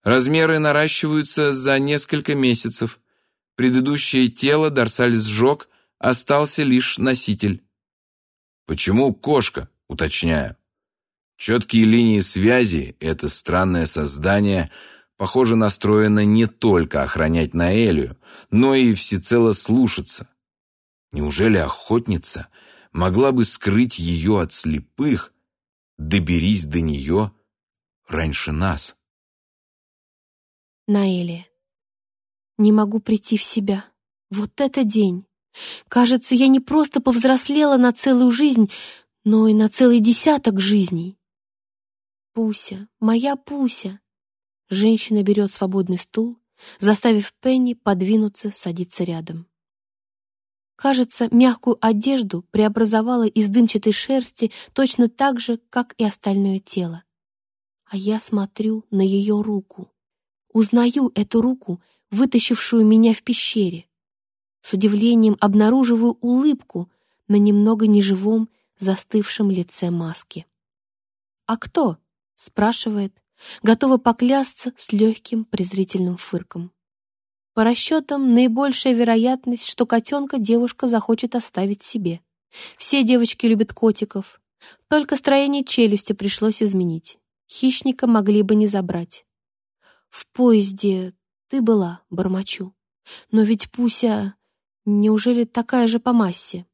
Размеры наращиваются за несколько месяцев. Предыдущее тело Дарсаль сжег, остался лишь носитель. Почему кошка, уточняю. Четкие линии связи — это странное создание, похоже, настроено не только охранять Наэлию, но и всецело слушаться. Неужели охотница могла бы скрыть ее от слепых, доберись до нее раньше нас? Наэли. Не могу прийти в себя. Вот это день! Кажется, я не просто повзрослела на целую жизнь, но и на целый десяток жизней. Пуся, моя Пуся. Женщина берет свободный стул, заставив Пенни подвинуться, садиться рядом. Кажется, мягкую одежду преобразовала из дымчатой шерсти точно так же, как и остальное тело. А я смотрю на ее руку. Узнаю эту руку, вытащившую меня в пещере. С удивлением обнаруживаю улыбку на немного неживом, застывшем лице маски. «А кто?» — спрашивает, готова поклясться с легким презрительным фырком. По расчетам, наибольшая вероятность, что котенка девушка захочет оставить себе. Все девочки любят котиков. Только строение челюсти пришлось изменить. Хищника могли бы не забрать. В поезде ты была, бормочу. Но ведь Пуся... Неужели такая же по массе?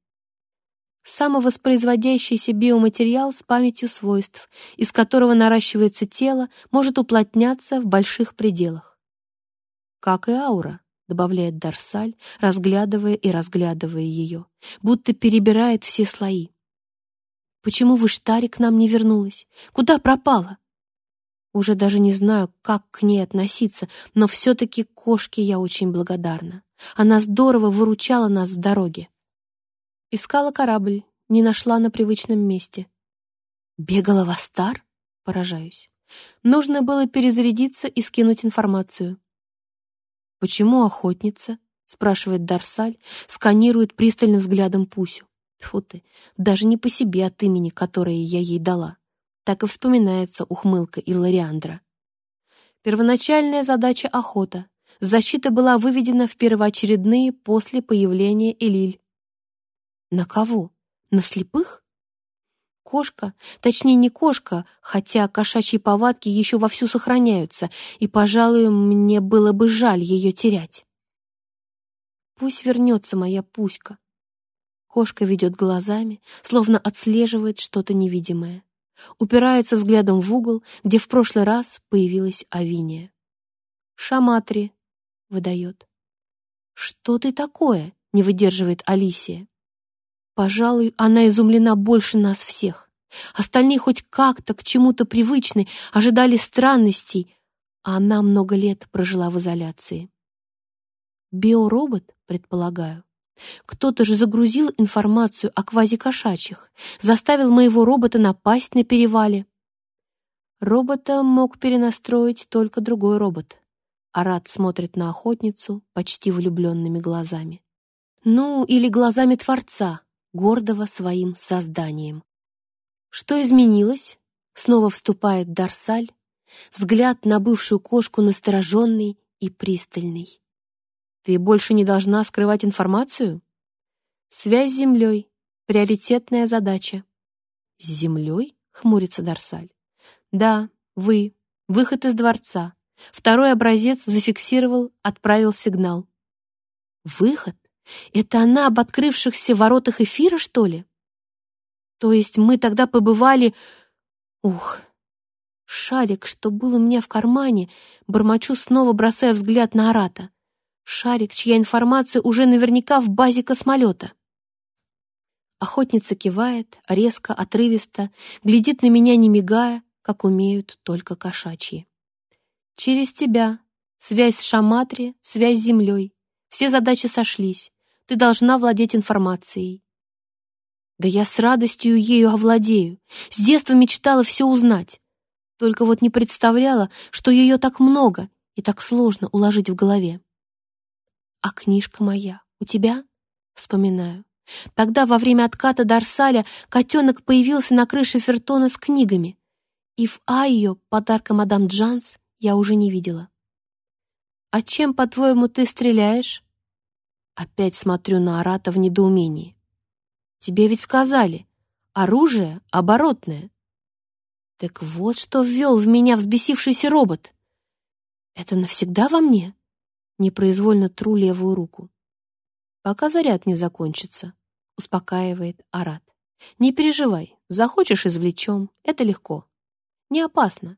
Самовоспроизводящийся биоматериал с памятью свойств, из которого наращивается тело, может уплотняться в больших пределах. Как и аура, добавляет Дарсаль, разглядывая и разглядывая ее, будто перебирает все слои. Почему вы Штари к нам не вернулась? Куда пропала? Уже даже не знаю, как к ней относиться, но все-таки кошке я очень благодарна. Она здорово выручала нас в дороге. Искала корабль, не нашла на привычном месте. Бегала в Астар? Поражаюсь. Нужно было перезарядиться и скинуть информацию. «Почему охотница?» — спрашивает Дарсаль, сканирует пристальным взглядом Пусю. Фу ты, даже не по себе от имени, которое я ей дала так и вспоминается ухмылка Иллариандра. Первоначальная задача — охота. Защита была выведена в первоочередные после появления Элиль. На кого? На слепых? Кошка, точнее не кошка, хотя кошачьи повадки еще вовсю сохраняются, и, пожалуй, мне было бы жаль ее терять. Пусть вернется моя пуська. Кошка ведет глазами, словно отслеживает что-то невидимое упирается взглядом в угол, где в прошлый раз появилась Авиния. «Шаматри», — выдает. «Что ты такое?» — не выдерживает Алисия. Пожалуй, она изумлена больше нас всех. Остальные хоть как-то к чему-то привычны, ожидали странностей, а она много лет прожила в изоляции. Биоробот, предполагаю. Кто-то же загрузил информацию о квазикошачьих, заставил моего робота напасть на перевале. Робота мог перенастроить только другой робот. Арат смотрит на охотницу почти влюбленными глазами. Ну, или глазами Творца, гордого своим созданием. Что изменилось? Снова вступает Дарсаль, взгляд на бывшую кошку настороженный и пристальный. Ты больше не должна скрывать информацию? Связь с Землей — приоритетная задача. С Землей? — хмурится Дарсаль. Да, вы. Выход из дворца. Второй образец зафиксировал, отправил сигнал. Выход? Это она об открывшихся воротах эфира, что ли? То есть мы тогда побывали... Ух, шарик, что был у меня в кармане, бормочу, снова бросая взгляд на Арата. Шарик, чья информация уже наверняка в базе космолета. Охотница кивает, резко, отрывисто, глядит на меня, не мигая, как умеют только кошачьи. «Через тебя. Связь с Шаматри, связь с Землей. Все задачи сошлись. Ты должна владеть информацией». Да я с радостью ею овладею. С детства мечтала все узнать. Только вот не представляла, что ее так много и так сложно уложить в голове. «А книжка моя у тебя?» Вспоминаю. Тогда во время отката Дарсаля котенок появился на крыше Фертона с книгами. И в Айо, подарка мадам Джанс, я уже не видела. «А чем, по-твоему, ты стреляешь?» Опять смотрю на Арата в недоумении. «Тебе ведь сказали, оружие оборотное». Так вот, что ввел в меня взбесившийся робот. Это навсегда во мне? Непроизвольно тру левую руку. пока заряд не закончится, успокаивает Арат. Не переживай, захочешь извлечем, это легко. Не опасно.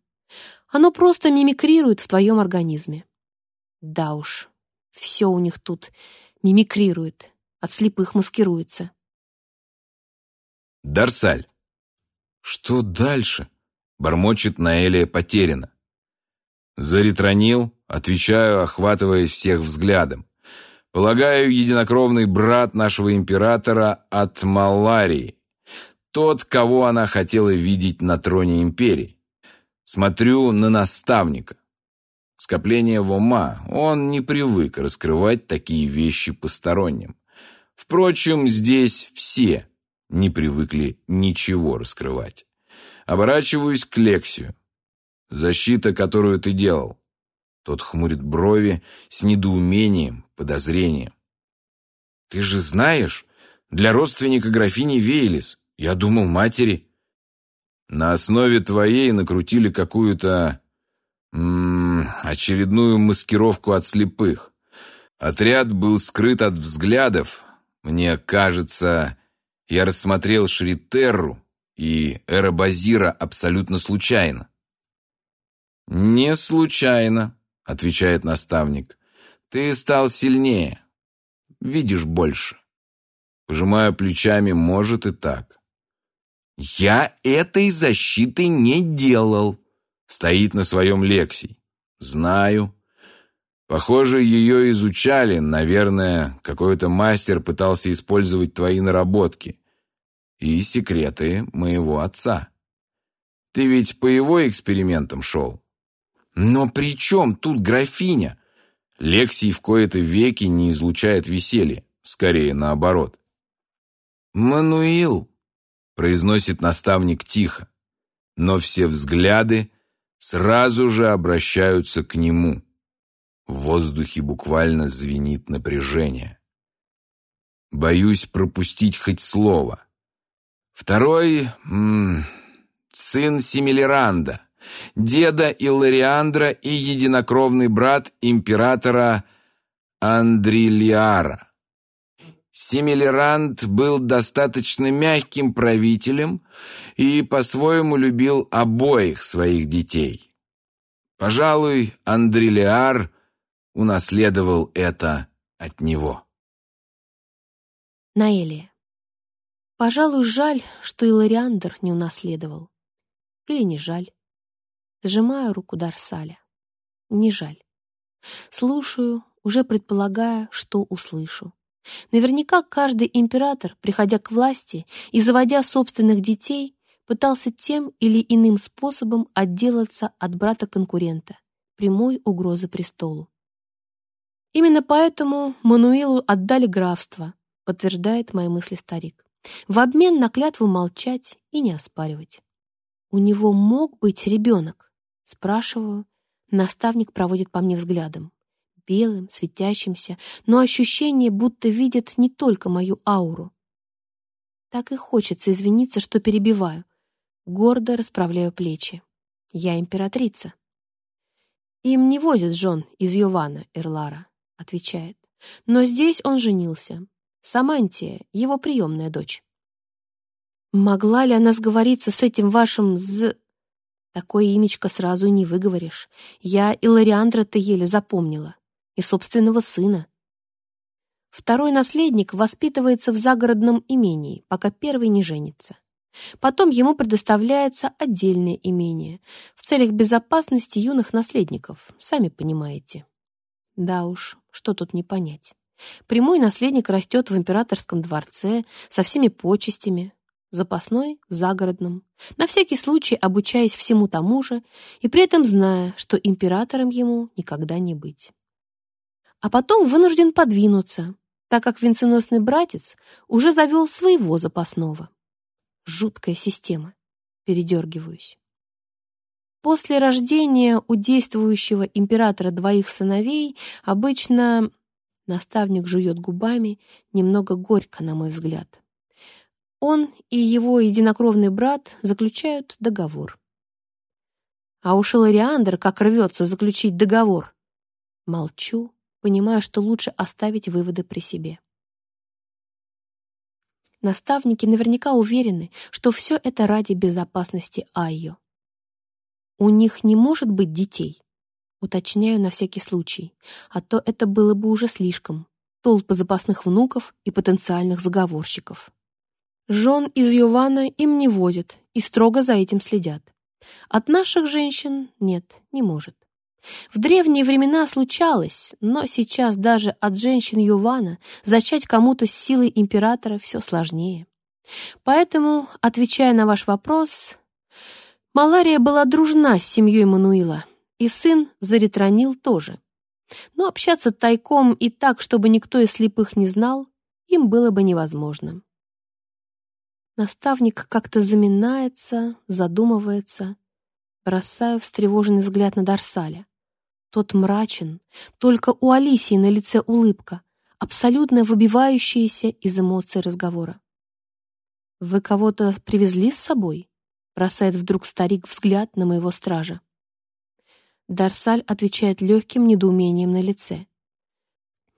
Оно просто мимикрирует в твоем организме. Да уж, все у них тут мимикрирует, от слепых маскируется. Дарсаль. Что дальше? Бормочет Наэлия потеряно. Заритронил, отвечаю, охватывая всех взглядом. Полагаю, единокровный брат нашего императора от Маларии. Тот, кого она хотела видеть на троне империи. Смотрю на наставника. Скопление в ума, он не привык раскрывать такие вещи посторонним. Впрочем, здесь все не привыкли ничего раскрывать. Оборачиваюсь к Лексию. Защита, которую ты делал. Тот хмурит брови с недоумением, подозрением. Ты же знаешь, для родственника графини Вейлис. Я думал, матери. На основе твоей накрутили какую-то очередную маскировку от слепых. Отряд был скрыт от взглядов. Мне кажется, я рассмотрел Шритерру и Эрабазира абсолютно случайно. «Не случайно», — отвечает наставник. «Ты стал сильнее. Видишь больше». Пожимаю плечами, может и так. «Я этой защиты не делал», — стоит на своем Лексий. «Знаю». Похоже, ее изучали, наверное, какой-то мастер пытался использовать твои наработки и секреты моего отца. Ты ведь по его экспериментам шел. Но при чем тут графиня? Лексий в кои-то веки не излучает веселье, скорее наоборот. «Мануил», — произносит наставник тихо, но все взгляды сразу же обращаются к нему. В воздухе буквально звенит напряжение. Боюсь пропустить хоть слово. Второй м -м, сын Семилеранда деда Иллариандра и единокровный брат императора Андрилиара. Семилерант был достаточно мягким правителем и по-своему любил обоих своих детей. Пожалуй, Андрилиар унаследовал это от него. Наэлия. Пожалуй, жаль, что Илариандр не унаследовал. Или не жаль. Сжимаю руку Дарсаля. Не жаль. Слушаю, уже предполагая, что услышу. Наверняка каждый император, приходя к власти и заводя собственных детей, пытался тем или иным способом отделаться от брата-конкурента, прямой угрозы престолу. Именно поэтому Мануилу отдали графство, подтверждает мои мысли старик, в обмен на клятву молчать и не оспаривать. У него мог быть ребенок. Спрашиваю. Наставник проводит по мне взглядом. Белым, светящимся, но ощущение, будто видит не только мою ауру. Так и хочется извиниться, что перебиваю. Гордо расправляю плечи. Я императрица. Им не возят жен из Йована, Эрлара, отвечает. Но здесь он женился. Самантия, его приемная дочь. Могла ли она сговориться с этим вашим з... Такое имечко сразу не выговоришь. Я и Лориандра-то еле запомнила. И собственного сына. Второй наследник воспитывается в загородном имении, пока первый не женится. Потом ему предоставляется отдельное имение в целях безопасности юных наследников, сами понимаете. Да уж, что тут не понять. Прямой наследник растет в императорском дворце со всеми почестями, запасной — в загородном, на всякий случай обучаясь всему тому же и при этом зная, что императором ему никогда не быть. А потом вынужден подвинуться, так как венценосный братец уже завел своего запасного. Жуткая система. Передергиваюсь. После рождения у действующего императора двоих сыновей обычно наставник жует губами, немного горько, на мой взгляд. Он и его единокровный брат заключают договор. А уж Илариандр как рвется заключить договор. Молчу, понимая, что лучше оставить выводы при себе. Наставники наверняка уверены, что все это ради безопасности Айо. У них не может быть детей. Уточняю на всякий случай, а то это было бы уже слишком. Толпы запасных внуков и потенциальных заговорщиков. Жен из Ювана им не возят и строго за этим следят. От наших женщин нет, не может. В древние времена случалось, но сейчас даже от женщин Ювана зачать кому-то с силой императора все сложнее. Поэтому, отвечая на ваш вопрос, Малария была дружна с семьей Мануила, и сын Заритронил тоже. Но общаться тайком и так, чтобы никто из слепых не знал, им было бы невозможно. Наставник как-то заминается, задумывается. Бросаю встревоженный взгляд на Дарсаля. Тот мрачен, только у Алисии на лице улыбка, абсолютно выбивающаяся из эмоций разговора. «Вы кого-то привезли с собой?» бросает вдруг старик взгляд на моего стража. Дарсаль отвечает легким недоумением на лице.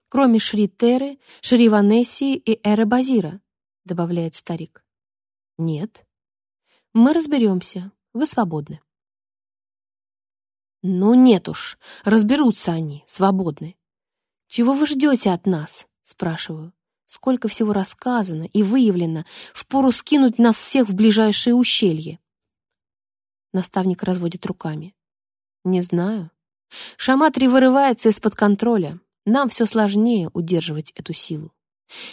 «Кроме Шри Теры, Шри Ванессии и Эры Базира», добавляет старик. «Нет». «Мы разберемся. Вы свободны». «Ну нет уж, разберутся они, свободны». «Чего вы ждете от нас?» — спрашиваю. Сколько всего рассказано и выявлено, впору скинуть нас всех в ближайшее ущелье. Наставник разводит руками. Не знаю. Шаматри вырывается из-под контроля. Нам все сложнее удерживать эту силу.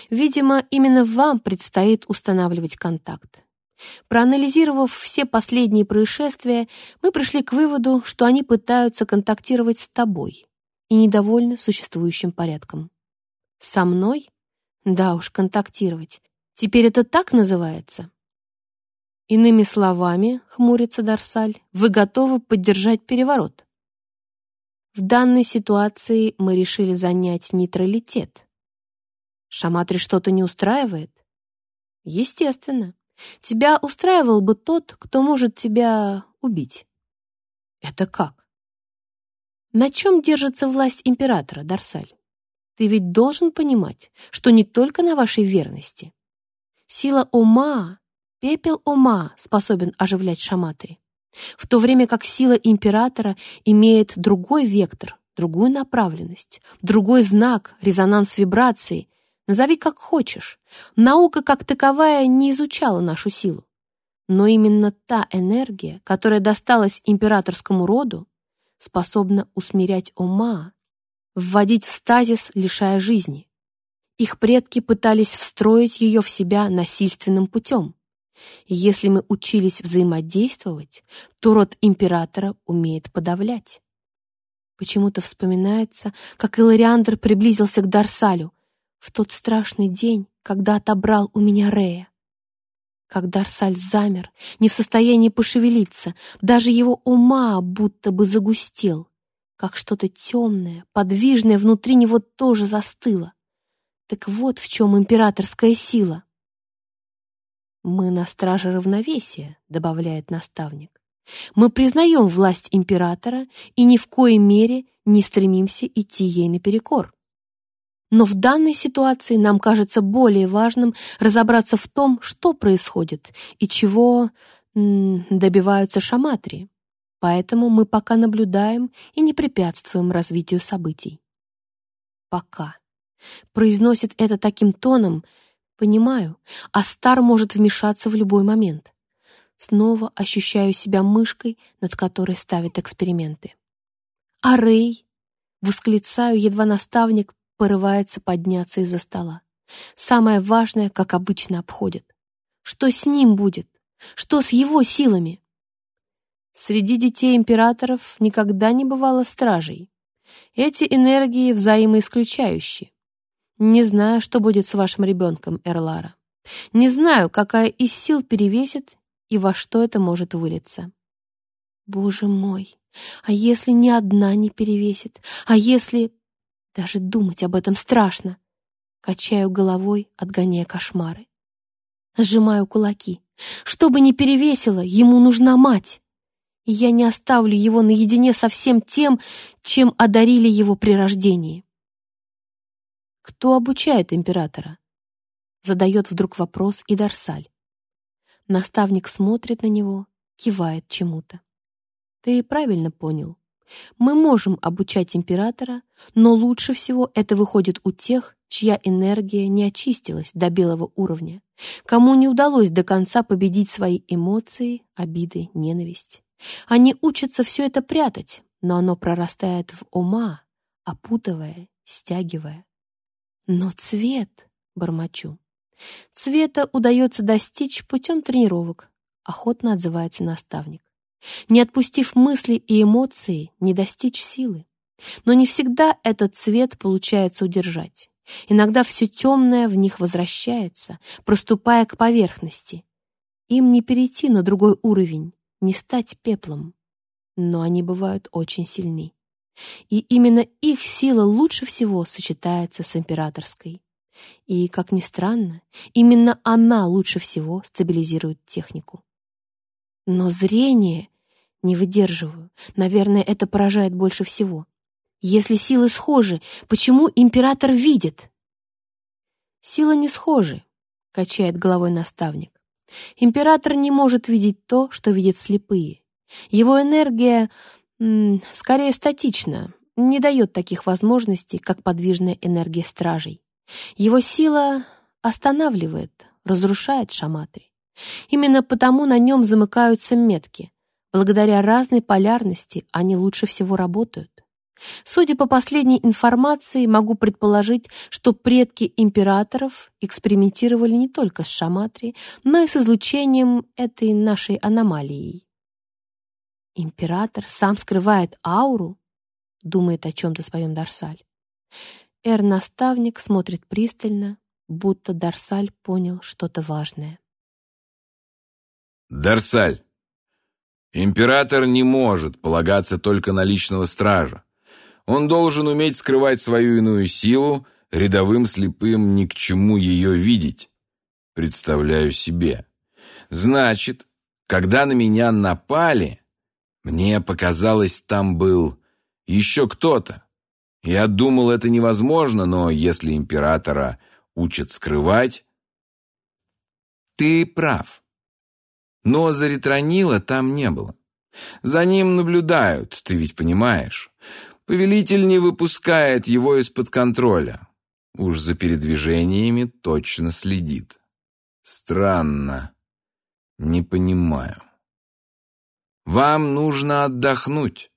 Видимо, именно вам предстоит устанавливать контакт. Проанализировав все последние происшествия, мы пришли к выводу, что они пытаются контактировать с тобой и недовольны существующим порядком. Со мной? Да уж, контактировать. Теперь это так называется? Иными словами, хмурится Дарсаль, вы готовы поддержать переворот? В данной ситуации мы решили занять нейтралитет. Шаматри что-то не устраивает? Естественно. Тебя устраивал бы тот, кто может тебя убить. Это как? На чем держится власть императора, Дарсаль? Ты ведь должен понимать, что не только на вашей верности. Сила ума Пепел ума способен оживлять Шаматри, в то время как сила императора имеет другой вектор, другую направленность, другой знак, резонанс вибрации. Назови как хочешь. Наука как таковая не изучала нашу силу. Но именно та энергия, которая досталась императорскому роду, способна усмирять ума, вводить в стазис, лишая жизни. Их предки пытались встроить ее в себя насильственным путем. Если мы учились взаимодействовать, то род императора умеет подавлять. Почему-то вспоминается, как Илариандр приблизился к Дарсалю в тот страшный день, когда отобрал у меня Рея. Как Дарсаль замер, не в состоянии пошевелиться, даже его ума будто бы загустел, как что-то темное, подвижное внутри него тоже застыло. Так вот в чем императорская сила. «Мы на страже равновесия», — добавляет наставник. «Мы признаем власть императора и ни в коей мере не стремимся идти ей наперекор. Но в данной ситуации нам кажется более важным разобраться в том, что происходит и чего добиваются шаматри. Поэтому мы пока наблюдаем и не препятствуем развитию событий. Пока. Произносит это таким тоном, Понимаю, Астар может вмешаться в любой момент. Снова ощущаю себя мышкой, над которой ставят эксперименты. А Рэй? Восклицаю, едва наставник порывается подняться из-за стола. Самое важное, как обычно, обходит. Что с ним будет? Что с его силами? Среди детей императоров никогда не бывало стражей. Эти энергии взаимоисключающие. Не знаю, что будет с вашим ребенком, Эрлара. Не знаю, какая из сил перевесит и во что это может вылиться. Боже мой, а если ни одна не перевесит? А если... Даже думать об этом страшно. Качаю головой, отгоняя кошмары. Сжимаю кулаки. Что бы ни перевесило, ему нужна мать. И я не оставлю его наедине со всем тем, чем одарили его при рождении. Кто обучает императора? Задает вдруг вопрос и Дарсаль. Наставник смотрит на него, кивает чему-то. Ты правильно понял. Мы можем обучать императора, но лучше всего это выходит у тех, чья энергия не очистилась до белого уровня, кому не удалось до конца победить свои эмоции, обиды, ненависть. Они учатся все это прятать, но оно прорастает в ума, опутывая, стягивая. Но цвет, бормочу, цвета удается достичь путем тренировок, охотно отзывается наставник. Не отпустив мысли и эмоции, не достичь силы. Но не всегда этот цвет получается удержать. Иногда все темное в них возвращается, проступая к поверхности. Им не перейти на другой уровень, не стать пеплом. Но они бывают очень сильны. И именно их сила лучше всего сочетается с императорской. И, как ни странно, именно она лучше всего стабилизирует технику. Но зрение не выдерживаю. Наверное, это поражает больше всего. Если силы схожи, почему император видит? Силы не схожи, качает головой наставник. Император не может видеть то, что видят слепые. Его энергия скорее статична, не дает таких возможностей, как подвижная энергия стражей. Его сила останавливает, разрушает шаматри. Именно потому на нем замыкаются метки. Благодаря разной полярности они лучше всего работают. Судя по последней информации, могу предположить, что предки императоров экспериментировали не только с шаматри, но и с излучением этой нашей аномалией. Император сам скрывает ауру, думает о чем-то своем Дарсаль. Эр-наставник смотрит пристально, будто Дарсаль понял что-то важное. «Дарсаль, император не может полагаться только на личного стража. Он должен уметь скрывать свою иную силу, рядовым слепым ни к чему ее видеть. Представляю себе. Значит, когда на меня напали, мне показалось, там был еще кто-то. Я думал, это невозможно, но если императора учат скрывать... Ты прав. Но Заритронила там не было. За ним наблюдают, ты ведь понимаешь. Повелитель не выпускает его из-под контроля. Уж за передвижениями точно следит. Странно. Не понимаю. Вам нужно отдохнуть.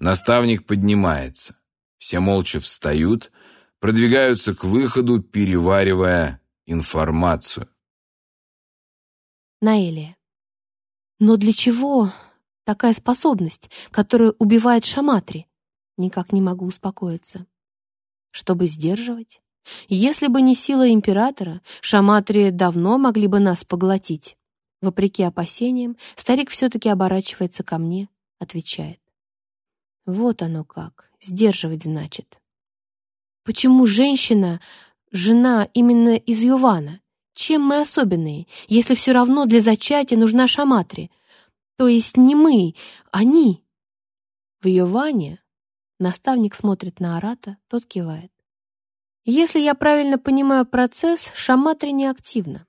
Наставник поднимается. Все молча встают, продвигаются к выходу, переваривая информацию. Наэлия. Но для чего такая способность, которая убивает Шаматри? Никак не могу успокоиться. Чтобы сдерживать? Если бы не сила императора, Шаматри давно могли бы нас поглотить. Вопреки опасениям, старик все-таки оборачивается ко мне, отвечает. Вот оно как, сдерживать значит. Почему женщина, жена именно из Ювана? Чем мы особенные, если все равно для зачатия нужна шаматри? То есть не мы, они. В Йоване наставник смотрит на Арата, тот кивает. Если я правильно понимаю процесс, шаматри не активна.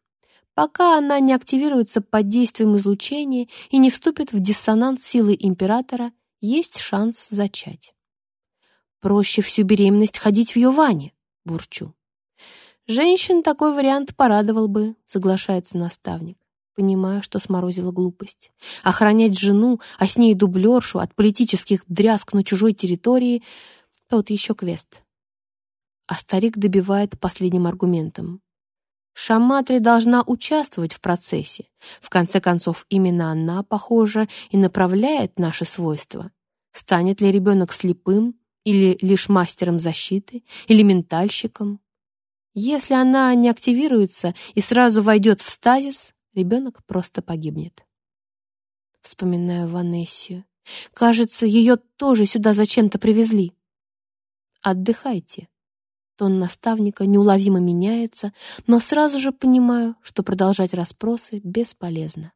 Пока она не активируется под действием излучения и не вступит в диссонанс силы императора, есть шанс зачать. Проще всю беременность ходить в Йоване, бурчу. «Женщин такой вариант порадовал бы», — соглашается наставник, понимая, что сморозила глупость. Охранять жену, а с ней дублершу от политических дрязг на чужой территории — тот еще квест. А старик добивает последним аргументом. Шаматри должна участвовать в процессе. В конце концов, именно она, похоже, и направляет наши свойства. Станет ли ребенок слепым или лишь мастером защиты, или ментальщиком? Если она не активируется и сразу войдет в стазис, ребенок просто погибнет. Вспоминаю Ванессию. Кажется, ее тоже сюда зачем-то привезли. Отдыхайте. Тон наставника неуловимо меняется, но сразу же понимаю, что продолжать расспросы бесполезно.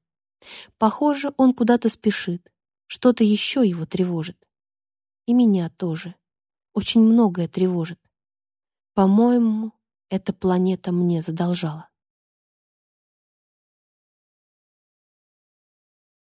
Похоже, он куда-то спешит. Что-то еще его тревожит. И меня тоже. Очень многое тревожит. По-моему, эта планета мне задолжала.